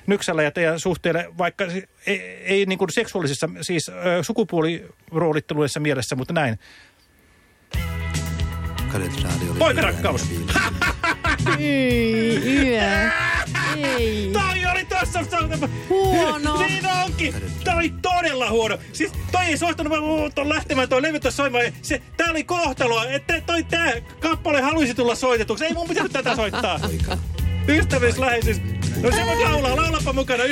nyksälle ja teidän suhteelle, vaikka ei, ei niin kuin seksuaalisessa, siis sukupuoliroolitteluissa mielessä, mutta näin. Poikarakkaus! Ei, yö. Ei. Toi oli tossa! Huono. Niin onkin! Tää oli todella huono! Siis toi ei suostunut tuon lähtemään toi levy tuossa soimaan. Se, tää oli kohtaloa, että toi tää kappale halusi tulla soitetuksi. Ei mun pitänyt tätä soittaa. Ystävyysläheisyys. No se voi laulaa, laulapa mukana.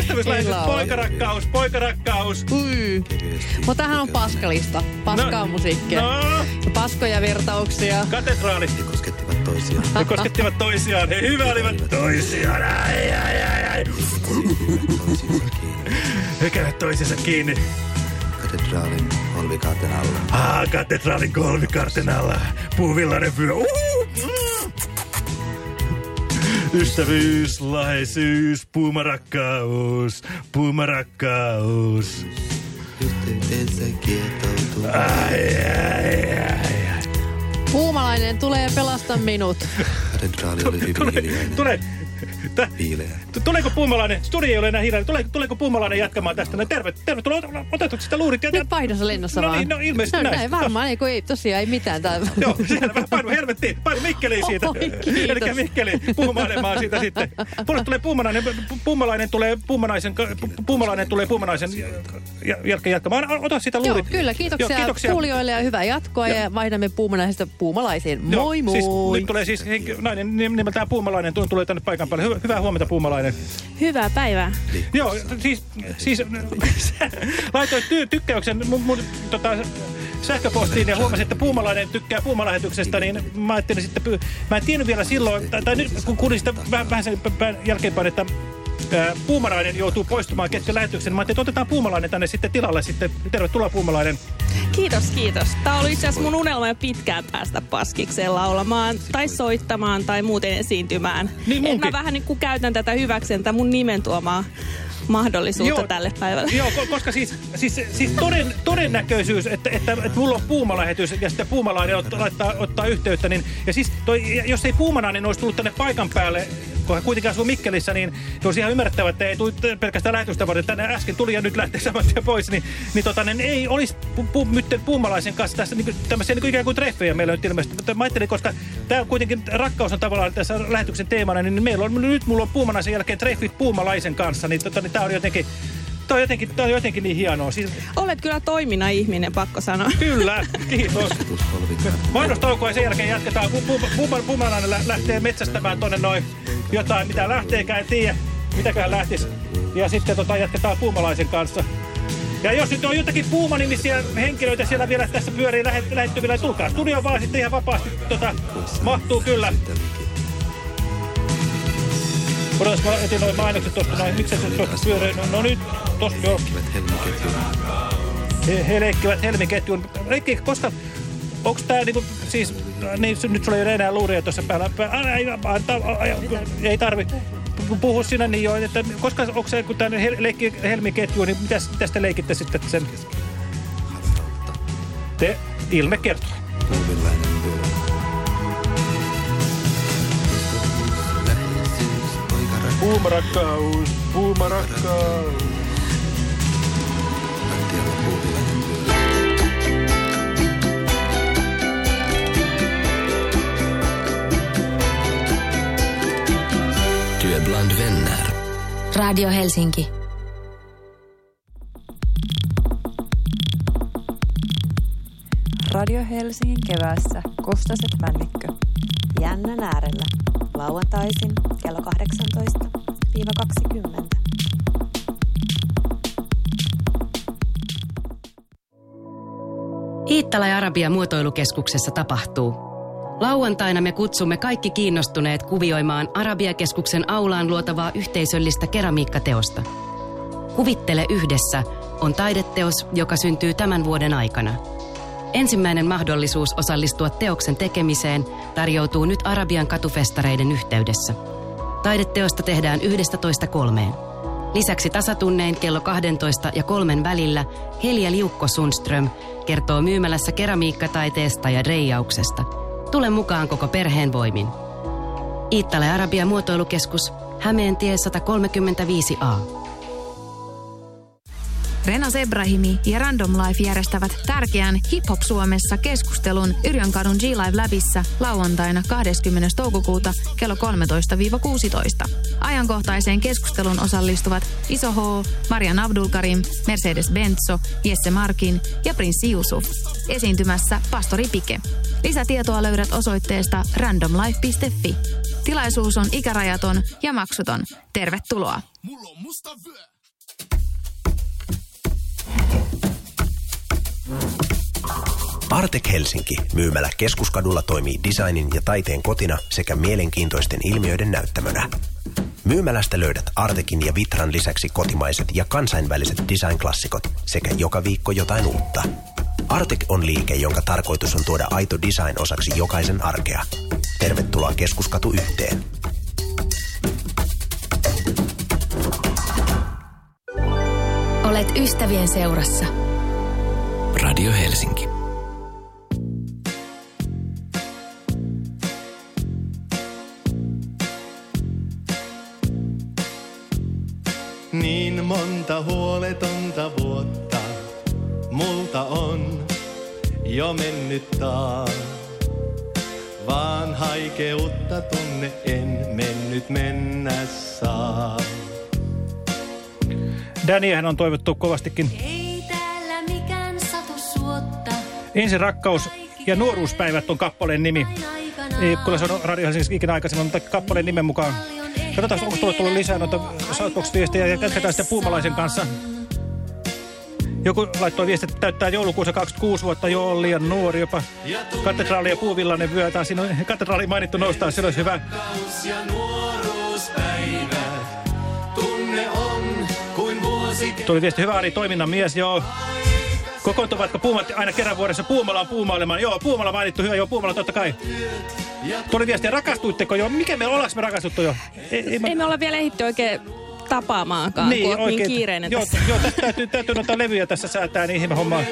Laula. poikarakkaus, poikarakkaus. Ui. Mutta tämähän on paskalista. Paskaa No, musiikkia. no. Ja Paskoja vertauksia. Katedraali. He koskettivat toisiaan. He koskettivat toisiaan. He hyvä olivat toisiaan. Ai, ai, ai, ai. He kävät toisensa kiinni. Katedraalin kolmikaarten alla. Ah, katedraalin kolmikarten alla. Puuvillainen vyö. Uh! Ystävyys, läheisyys, puumarakkaus, puumarakkaus. Yhteyteensä kietoutuu. Ai, ai, ai. Puumalainen tulee pelasta minut. Katedraali oli hyvin hiljainen. Tule, Viileä. tuleeko puumalainen, studio ei ole enää hiljainen, Tule, tuleeko puumalainen jatkamaan tästä? No, terve, tervetuloa, otettu sitä luurit. Ja, Nyt vaihdossa lennossa no vaan. niin, no ilmeisesti no, näin. näin. varmaan, ei, kun ei, tosiaan ei mitään täällä. Joo, siellä vähän painu helvettiin. Painu Mikkeliin siitä. Oi, kiitos. Eli Mikkeliin puumailemaan siitä sitten. Mulle tulee puumalainen, puumalainen tulee puumalaisen, puumalainen tulee puumalaisen ja- jälkeen jatkamaan. Ota sitä Joo, luurit. kyllä. Kiitoksia, Joo, kiitoksia. kuulijoille ja hyvää jatkoa ja, vaihdamme puumalaisesta puumalaisiin. Joo, Moi moi! Siis, nyt tulee siis nainen nim- nimeltään Puumalainen, tulee tänne paikan päälle. Hyvä, hyvää huomenta Puumalainen. Hyvää päivää. Joo, siis, siis laitoit ty tykkäyksen mun, mun tota, sähköpostiin ja huomasin, että Puumalainen tykkää Puumalähetyksestä, niin mä ajattelin sitten, mä en tiennyt vielä silloin, tai, tai nyt kun kuulin sitä vähän, vähän sen pä- pä- jälkeenpäin, että Puumalainen joutuu poistumaan kesken lähetyksen. Mä että otetaan Puumalainen tänne sitten tilalle sitten. Tervetuloa Puumalainen. Kiitos, kiitos. Tämä oli itse asiassa mun unelma jo pitkään päästä paskikseen laulamaan tai soittamaan tai muuten esiintymään. Niin Et mä vähän niin kuin käytän tätä hyväksen, tätä mun nimen tuomaa mahdollisuutta tälle päivälle. Joo, ko- koska siis, siis, siis toden, todennäköisyys, että, että, että mulla on Puuma-lähetys ja sitten Puumalainen ot, laittaa, ottaa yhteyttä, niin ja siis toi, jos ei Puumanainen olisi tullut tänne paikan päälle, kun hän kuitenkin asuu Mikkelissä, niin olisi ihan ymmärrettävä, että ei tule pelkästään lähetystä varten. Tänne äsken tuli ja nyt lähtee saman tien pois, niin, niin tota, niin ei olisi pu, pu, nyt Puumalaisen kanssa tässä niin, tämmöisiä niin ikään kuin treffejä meillä nyt ilmeisesti. Mutta mä ajattelin, koska tämä kuitenkin rakkaus on tavallaan tässä lähetyksen teemana, niin meillä on, nyt mulla on Puumanaisen jälkeen treffit Puumalaisen kanssa, niin, tota, niin tämä on jotenkin Tämä on jotenkin, tämä on jotenkin niin hienoa. Siis... Olet kyllä toimina ihminen, pakko sanoa. Kyllä, kiitos. Mainostauko ja sen jälkeen jatketaan. Pumalainen lähtee metsästämään tuonne noin jotain, mitä lähteekään, en tiedä, mitäköhän lähtisi. Ja sitten tota, jatketaan Puumalaisen kanssa. Ja jos nyt on jotakin Puuma-nimisiä henkilöitä siellä vielä tässä pyörii lähet, lähettyvillä, niin tulkaa studioon vaan sitten ihan vapaasti. Tota, mahtuu kyllä. Odotas, mä etin noin mainokset tuosta noin. Miksi se tuosta pyörii? No, no nyt, tosta joo. He, he leikkivät helmiketjun. Leikki, koska... Onks tää niinku, siis, niin nyt sulla ei ole enää luuria tuossa päällä. Ei, anta, ei tarvi puhu sinä niin jo, että koska onko se, kun tämä leikki helmiketju, niin mitäs te leikitte sitten sen? Te ilme kertoo. Puumarakkaus, puumarakkaus. Bland vänner. Radio Helsinki. Radio Helsingin keväässä Kostaset Männikkö. Jännän äärellä. Lauantaisin kello 18-20. Iittala ja Arabia muotoilukeskuksessa tapahtuu. Lauantaina me kutsumme kaikki kiinnostuneet kuvioimaan Arabiakeskuksen aulaan luotavaa yhteisöllistä keramiikkateosta. Kuvittele yhdessä on taideteos, joka syntyy tämän vuoden aikana. Ensimmäinen mahdollisuus osallistua teoksen tekemiseen tarjoutuu nyt Arabian katufestareiden yhteydessä. Taideteosta tehdään 11 kolmeen. Lisäksi tasatunnein kello 12 ja kolmen välillä Helja Liukko Sundström kertoo myymälässä keramiikkataiteesta ja reijauksesta. Tule mukaan koko perheen voimin. Iittale Arabia muotoilukeskus, Hämeentie 135a. Rena Zebrahimi ja Random Life järjestävät tärkeän Hip Hop Suomessa keskustelun Yrjönkadun G-Live Labissa lauantaina 20. toukokuuta kello 13-16. Ajankohtaiseen keskustelun osallistuvat Iso H, Marian Abdulkarim, Mercedes Benzo, Jesse Markin ja Prinssi Yusuf. Esiintymässä Pastori Pike. Lisätietoa löydät osoitteesta randomlife.fi. Tilaisuus on ikärajaton ja maksuton. Tervetuloa! Artek Helsinki myymälä keskuskadulla toimii designin ja taiteen kotina sekä mielenkiintoisten ilmiöiden näyttämönä. Myymälästä löydät Artekin ja Vitran lisäksi kotimaiset ja kansainväliset design-klassikot sekä joka viikko jotain uutta. Artek on liike, jonka tarkoitus on tuoda aito design osaksi jokaisen arkea. Tervetuloa Keskuskatu yhteen. Olet ystävien seurassa. Radio Helsinki. Niin monta huoletonta vuotta multa on jo mennyt taas. Vaan haikeutta tunne en mennyt mennä saa. Danielhän on toivottu kovastikin. Ei täällä mikään satu suotta. Ensin rakkaus ja nuoruuspäivät on kappaleen nimi. Ei kyllä se on Radio ikinä aikaisemmin, mutta kappaleen nimen mukaan. Katsotaan, onko tullut, tullut lisää noita Shoutbox-viestejä ja jatketaan sitten Puumalaisen kanssa. Joku laittoi viesti, että täyttää joulukuussa 26 vuotta, jo on liian nuori jopa. Katedraali ja puuvillainen vyötään. Siinä on katedraali mainittu noustaa, se olisi hyvä. Ja nuoruuspäivät, Tuli viesti, hyvä Ari, toiminnan mies, joo. Kokoontuvatko Puumat aina kerran vuodessa Puumalaan puumailemaan? Joo, Puumala mainittu, hyvä, joo, Puumala totta kai. Tuli viesti, rakastuitteko jo? Mikä me ollaanko me rakastuttu jo? Ei, ei, ei me olla vielä ehditty oikein tapaamaankaan, niin, kun oot niin kiireinen joo, tässä. Joo, tässä täytyy, täytyy noita levyjä tässä säätää niihin hommaan.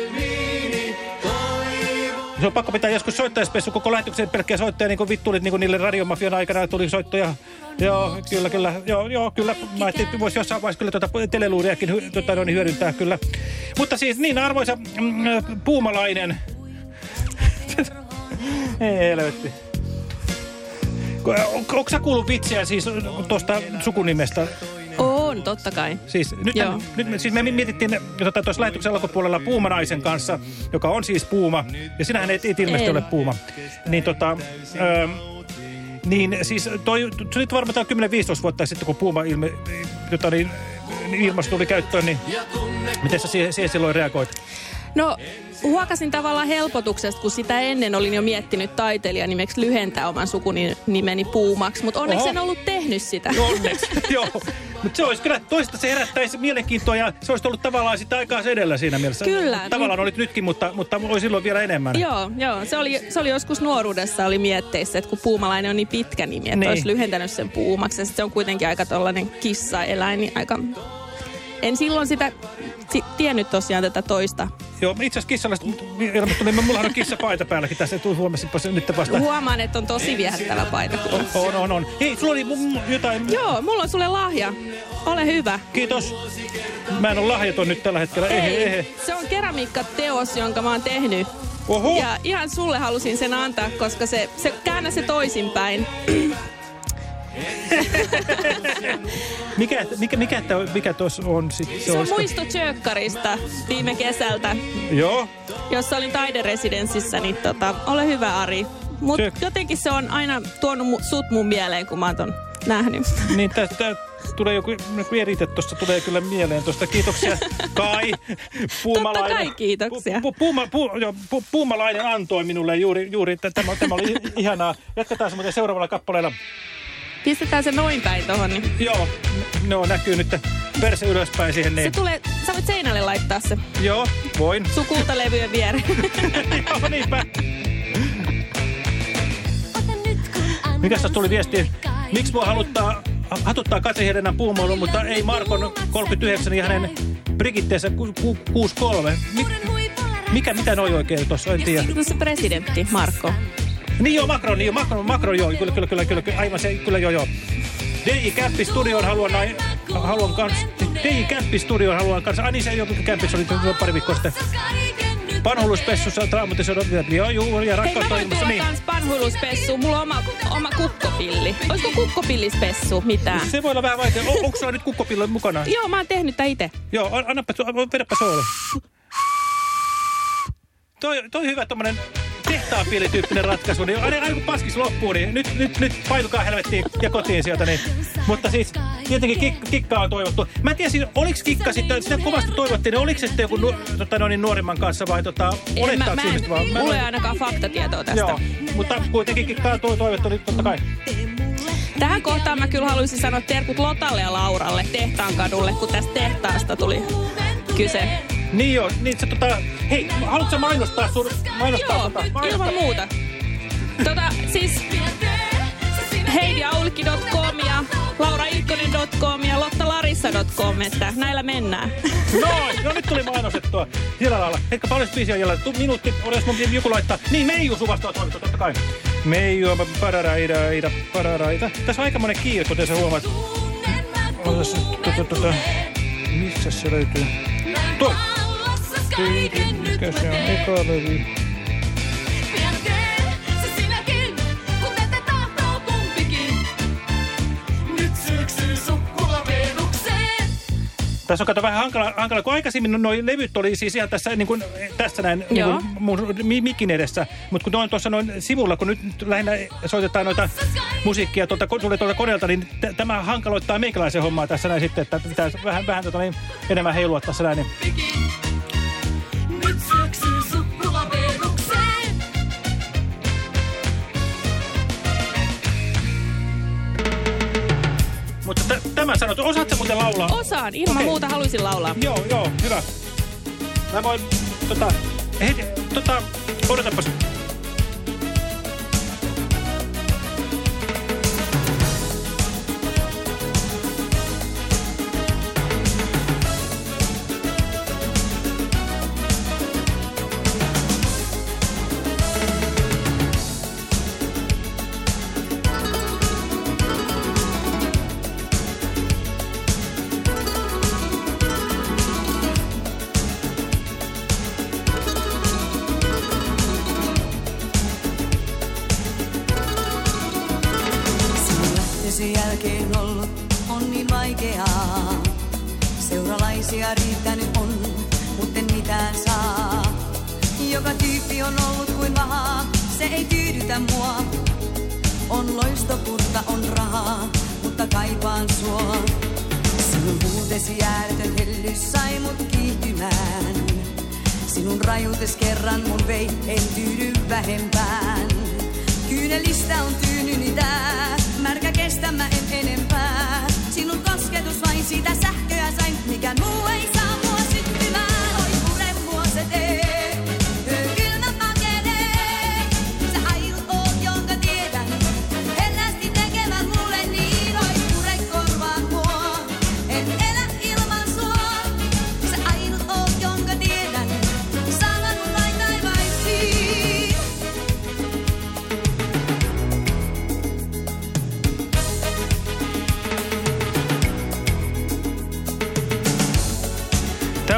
Se on pakko pitää joskus soittajaspessu koko lähetyksen pelkkiä soittajia, niin kuin vittulit niin kuin niille radiomafian aikana tuli soittoja. Joo, kyllä, kyllä. Joo, joo kyllä. Mä ajattelin, että voisi jossain vaiheessa kyllä tuota teleluuriakin tuota, noin hyödyntää, kyllä. Mutta siis niin, arvoisa mm, puumalainen. Ei helvetti. On, onko sä kuullut vitsiä siis tuosta sukunimestä? On, totta kai. Siis, nyt, Joo. nyt me, siis me mietittiin tuota, tuossa lähetyksen alkupuolella Puumanaisen kanssa, joka on siis Puuma, ja sinähän et, et ilmeisesti ole Puuma. Niin tota... Öö, niin siis toi, se oli varmaan tää 10-15 vuotta sitten, kun Puuma ilme, jota, niin, ilmasto tuli käyttöön, niin miten sä siihen, siihen silloin reagoit? No, huokasin tavallaan helpotuksesta, kun sitä ennen olin jo miettinyt taiteilijan nimeksi lyhentää oman sukunimeni Puumaksi, mutta onneksi Oho. en ollut tehnyt sitä. Onneksi, joo. Mutta se olisi kyllä, toista se herättäisi mielenkiintoa ja se olisi ollut tavallaan sitä aikaa edellä siinä mielessä. Kyllä. Tavallaan olit nytkin, mutta, mutta oli silloin vielä enemmän. Joo, joo. Se oli, se oli joskus nuoruudessa oli mietteissä, että kun puumalainen on niin pitkä nimi, että Niin. olisi lyhentänyt sen puumaksi. Ja se on kuitenkin aika tollainen kissaeläin, niin aika... En silloin sitä si tiennyt tosiaan tätä toista. Joo, itse asiassa kissalaista ilmestyi, niin mulla on kissapaita päälläkin tässä, tuli huomasinpa se nyt vasta. Huomaan, että on tosi viehättävä paita. On, on, on. Hei, sulla oli jotain... Joo, mulla on sulle lahja. Ole hyvä. Kiitos. Mä en ole lahjaton nyt tällä hetkellä. Ehe, Ei, ehe. se on keramiikkateos, jonka mä oon tehnyt. Oho. Ja ihan sulle halusin sen antaa, koska se, se käännä se toisinpäin. Mikä, mikä, mikä, tää- mikä tuossa on sitten? Se on muisto Tjökkarista viime kesältä, Joo. jossa olin taideresidenssissä, niin tota, ole hyvä Ari. Mutta jotenkin se on aina tuonut mu- sut mun mieleen, kun mä oon ton nähnyt. Niin tästä tulee joku, erite tuosta tulee kyllä mieleen tuosta. Kiitoksia Kai. Puumalainen. Totta kai kiitoksia. Pu, pu, puuma, pu, joo, pu, puumalainen antoi minulle juuri, juuri tämä, tämä oli ihanaa. Jatketaan muuten seuraavalla kappaleella. Pistetään se noin päin tohon, niin Joo, no näkyy nyt perse ylöspäin siihen. se Niin. tulee, sä voit seinälle laittaa se Joo, voin. sun kultalevyjen viereen. Joo, niinpä. Mikäs tästä tuli viesti? Miksi mua haluttaa, hatuttaa Katri Hedenän puumoilu, mutta ei Markon 39 ja hänen Brigitteensä ku- ku- 63? Mi mikä, mitä noi oikein tuossa, en tiedä. No se presidentti, Marko. Niin joo, Macron, niin joo, Macron, Macron joo, kyllä, kyllä, kyllä, kyllä, kyllä, aivan se, kyllä joo, joo. DJ Käppi Studioon haluan näin, haluan kans, DJ Käppi Studioon haluan kans, ai niin se joku Kämpi, se oli pari viikkoa sitten. Panhuluspessussa traumatisoidut, joo, juu, ja Hei, mä rakkautta voin niin. kans panhuiluspessu. Mulla on oma, oma kukkopilli. Olisiko kukkopillispessu mitään? Se voi olla vähän vaikea. O, onko sulla nyt kukkopillo mukana? Joo, mä oon tehnyt tää itse. Joo, an- annapa, vedäpä soolo. Toi, toi hyvä tommonen tehtaanpielityyppinen ratkaisu, niin aina, aina kun paskis loppuu, niin nyt, nyt, nyt painukaa helvettiin ja kotiin sieltä. Niin. Mutta siis tietenkin kik, kikkaa on toivottu. Mä en tiedä, siis, oliko kikka sitten, sitä kovasti toivottiin, niin oliko se sitten joku nu, tota, no niin, nuorimman kanssa vai tota, En, mä, mä en, vaan? Mä mulla ei ainakaan faktatietoa tästä. Joo, mutta kuitenkin kikkaa on toivottu, niin totta kai. Tähän kohtaan mä kyllä haluaisin sanoa terkut Lotalle ja Lauralle tehtaan kadulle, kun tästä tehtaasta tuli kyse. Niin joo, niin se tota, hei, haluatko mainostaa sun, mainostaa Joo, tota, mainostaa. ilman muuta. Tota, siis heidiaulkki.com ja laurailkkonen.com ja lottalarissa.com, että näillä mennään. Noin, no nyt tuli mainostettua. Sillä lailla. Ehkä paljon biisiä jäljellä. Tu- Minuutti, olisi mun joku laittaa. Niin, Meiju suvasta on toimittu, totta kai. Meiju, pararaida, ida, pararaida. Tässä on aikamoinen kiire, kuten sä huomaat. Tota, tota, missä se löytyy? Tuo! Mikä se on? Eka levy. Tässä on kato vähän hankala, hankala kun aikaisemmin nuo levyt oli siis ihan tässä, niin kuin, tässä näin niin kuin, mun mi- mikin edessä. Mutta kun noin tuossa noin sivulla, kun nyt, nyt lähinnä soitetaan noita musiikkia tuolta, tulee tuolta koneelta, niin t- tämä hankaloittaa meikäläisen hommaa tässä näin sitten, että pitää vähän, vähän tota, niin, enemmän heilua tässä näin. Niin. Mutta tämä sanottu, osaatko muuten laulaa? Osaan, ilman Okei. muuta haluaisin laulaa. Joo, joo, hyvä. Mä voin, tota, heti, tota, odotapas.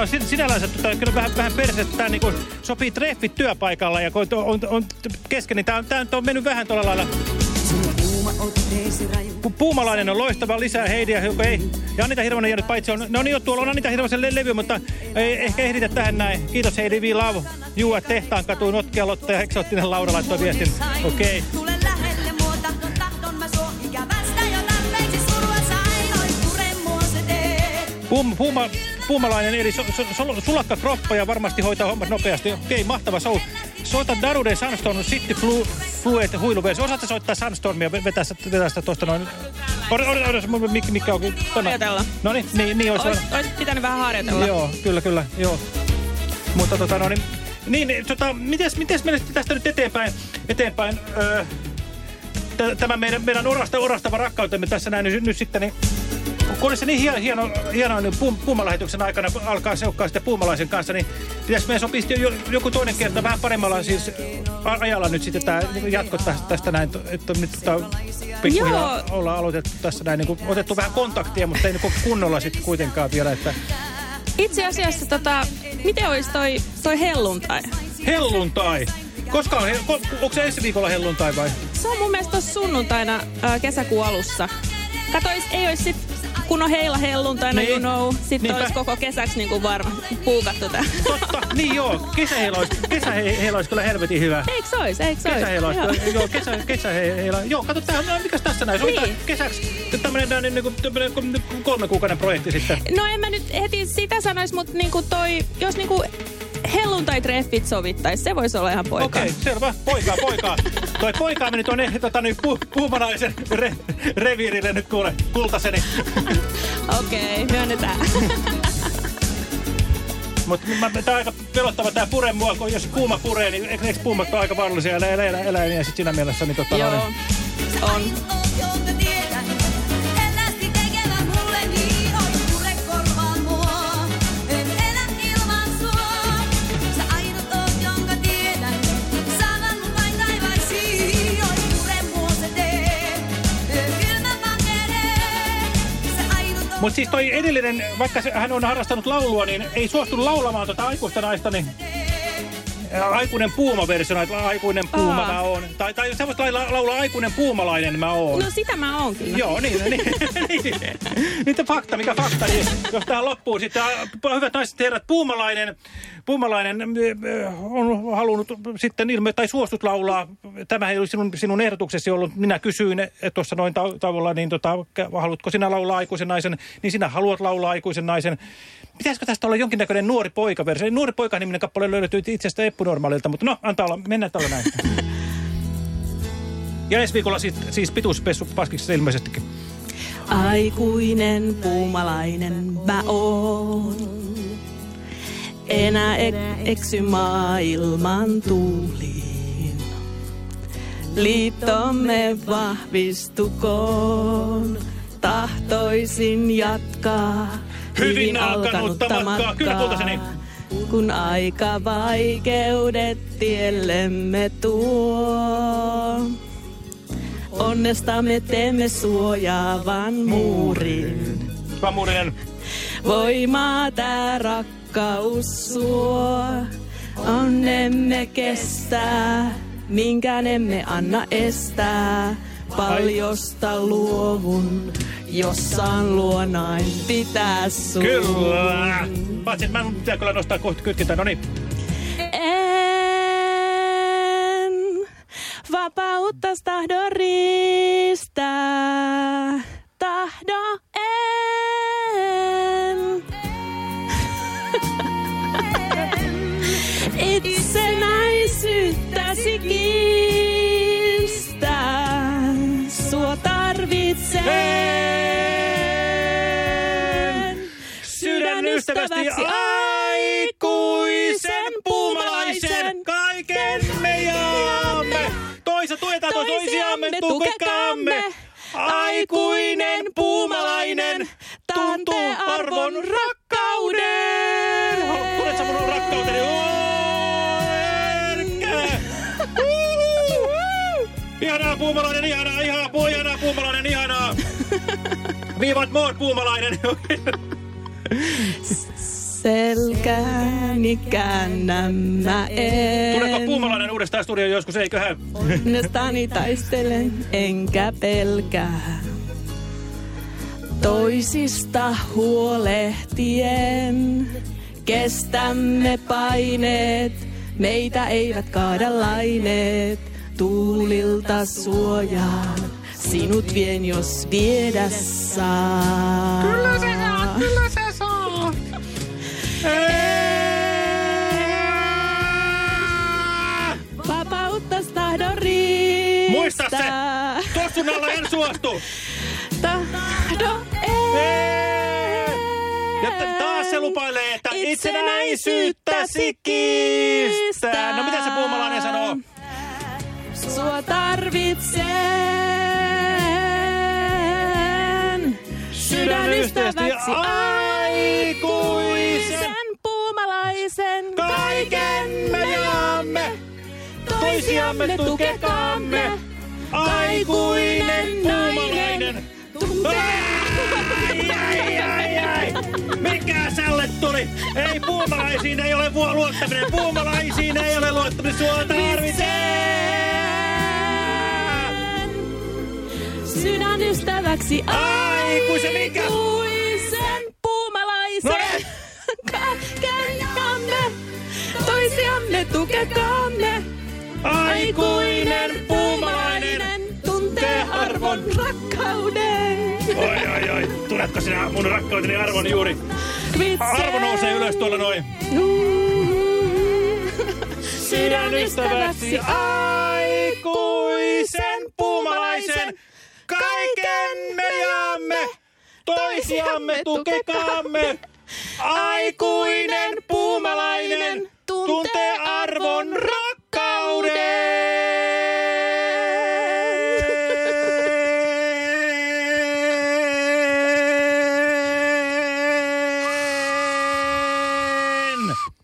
On sin- sinällänsä tota, kyllä vähän, vähän persettä. Tämä niin sopii treffit työpaikalla ja kun on, on, on kesken, niin tämä on, tämä on mennyt vähän tuolla lailla. Pu- Puumalainen on loistava, lisää Heidiä, joka ei. Ja Anita Hirvonen jäänyt paitsi. On, no niin, jo tuolla on Anita Hirvosen le levy, mutta ei ehkä ehditä tähän näin. Kiitos Heidi V. Love. Että tehtaan katuun Notkea Lotta ja eksoottinen Laura laittoi viestin. Okei. Okay. Tule lähelle mua, tahdon tahdon mä sua, ikävästä jo tarpeeksi surua sain. Oi pure mua se tee. Puum, puuma, puumalainen eli so, so, so, sulakka kroppa ja varmasti hoitaa hommat nopeasti. Okei, mahtava show. Soita Darude Sunstorm City Flu, Fluet huiluversi. Osaatte soittaa Sunstormia vetää, sitä- tuosta noin. Odotas, odotas, odotas, mikä, mikä on? Harjoitella. No niin, niin, niin olisi Ois, ois pitänyt vähän harjoitella. Joo, kyllä, kyllä, joo. Mutta tota no niin, niin tota, mites, mites meillä tästä nyt eteenpäin, eteenpäin öö, t- tämä meidän, meidän orasta, orastava rakkautemme tässä näin nyt, nyt sitten, niin kun olisi niin hieno, hieno, hienoa niin puum, puumalähetyksen aikana alkaa seukkaa sitten puumalaisen kanssa, niin pitäisi meidän jo, joku toinen kerta vähän paremmalla siis ajalla nyt sitten tämä jatko tästä, tästä näin, että nyt tota, pikkuhiljaa ollaan aloitettu tässä näin, niin kuin, otettu vähän kontaktia, mutta ei niin kunnolla sitten kuitenkaan vielä, että Itse asiassa, tota, miten olisi toi, toi helluntai? Helluntai. Koska on, ko- onko se ensi viikolla helluntai vai? Se on mun mielestä sunnuntaina ää, kesäkuun alussa. Katois, ei olisi sit, kun on heilla helluntaina, Niin. you know, sitten Niinpä. olisi koko kesäksi niin kuin varma puukattu tää. Totta, niin joo. Kesäheila olisi, kesäheila olisi kyllä helvetin hyvä. Eiks ois, eiks ois? Kesäheila olisi Joo. joo, kesä, kesäheila. Joo, kato, tää, no, mikäs tässä näin? Sovitaan Niin. kesäksi tämmönen, näin, niin kuin, tämmönen kolme kuukauden projekti sitten. No en mä nyt heti sitä sanois, mutta niinku toi, jos niinku helluntai-treffit sovittais, se voisi olla ihan poika. Okei, okay, selvä. Poikaa, poikaa. Toi poikaa meni tuonne tota, niin, pu, puumanaisen re, reviirille nyt kuule kultaseni. Okei, okay, myönnetään. Mutta tää on aika pelottava tää pure mua, kun jos kuuma puree, niin eikö, puumat ole aika vaarallisia elä, elä, elä, eläimiä sit siinä mielessä? Niin, tota, Joo, noin. on. Mutta siis toi edellinen, vaikka hän on harrastanut laulua, niin ei suostunut laulamaan tota aikuista naista, niin aikuinen puuma-versio, että aikuinen puuma Aa. mä oon. Tai, tai sä voit lailla- laulaa aikuinen puumalainen mä oon. No sitä mä oon kyllä. Joo, niin, niin, niin. Nyt fakta, mikä fakta, niin jos tähän loppuu sitten, hyvät naiset ja herrat, puumalainen, puumalainen on halunnut sitten ilme, tai suostut laulaa, tämä ei ollut sinun, sinun ehdotuksesi ollut, minä kysyin eh, tuossa noin ta- tavalla, niin tota, haluatko sinä laulaa aikuisen naisen, niin sinä haluat laulaa aikuisen naisen. Pitäisikö tästä olla jonkinnäköinen nuori poika versio? Nuori poika niminen kappale löytyy itsestä Eppu-normaalilta, mutta no, antaa olla, mennään tällä näin. Ja ensi viikolla siis, siis pituuspessu paskiksessa ilmeisestikin. Aikuinen puumalainen mä oon. Enää ek- eksy maailman tuuliin. Liittomme vahvistukoon. Tahtoisin jatkaa Hyvin alkanutta matkaa. Kyllä, kultaseni. Kun aika vaikeudet tiellemme tuo. Onnestamme teemme suojaavan muurin. Hyvä muurinen. Voimaa tää rakkaus suo. Onnemme kestää, minkään emme anna estää. Paljosta luovun jossain luonain pitää sun. Kyllä. Paitsi, mä pitää kyllä nostaa kohta kytkintää. No niin. En vapautta tahdon riistää. Sydänystävästi aikuisen puumalaisen kaiken me jaamme. Toisa tuetaan toisiamme, tukekaamme. Aikuinen puumalainen tuntuu arvon rakkauden. Tunnet sä mun rakkauteni? Ihanaa puumalainen, ihanaa, ihanaa, ihanaa puumalainen, ihanaa. Viivat moot puumalainen. Selkääni käännän mä en. Tuleeko puumalainen uudestaan studioon joskus, eiköhän? Onnestani taistelen, enkä pelkää. Toisista huolehtien kestämme paineet. Meitä eivät kaada laineet tuulilta suojaan. Sinut vien, jos viedä saa. Kyllä Tossun alla en suostu! Tahdo Ja taas se lupailee, että itsenäisyyttäsi kiistää. No mitä se puumalainen sanoo? Sua tarvitsen sydänystäväksi aikuisen puumalaisen kaiken me jaamme. Toisiamme tukekaamme. Aikuinen puumalainen. Ai, ai, ai, ai. Mikä sälle tuli? Ei puumalaisiin ei ole luottaminen. Puumalaisiin ei ole luottaminen. Sua tarvitsee. Sydänystäväksi Aikuisen mikä? aikuisen puumalaisen No niin. toisiamme tukekaamme. Aikuinen puumalainen tuntee arvon rakkauden. Oi, oi, oi. Tunnetko sinä mun rakkauteni arvon juuri? Arvo nousee ylös tuolla noin. Sydänystäväksi aikuisen puumalaisen. Kaiken me jaamme, toisiamme tukekaamme. Aikuinen puumalainen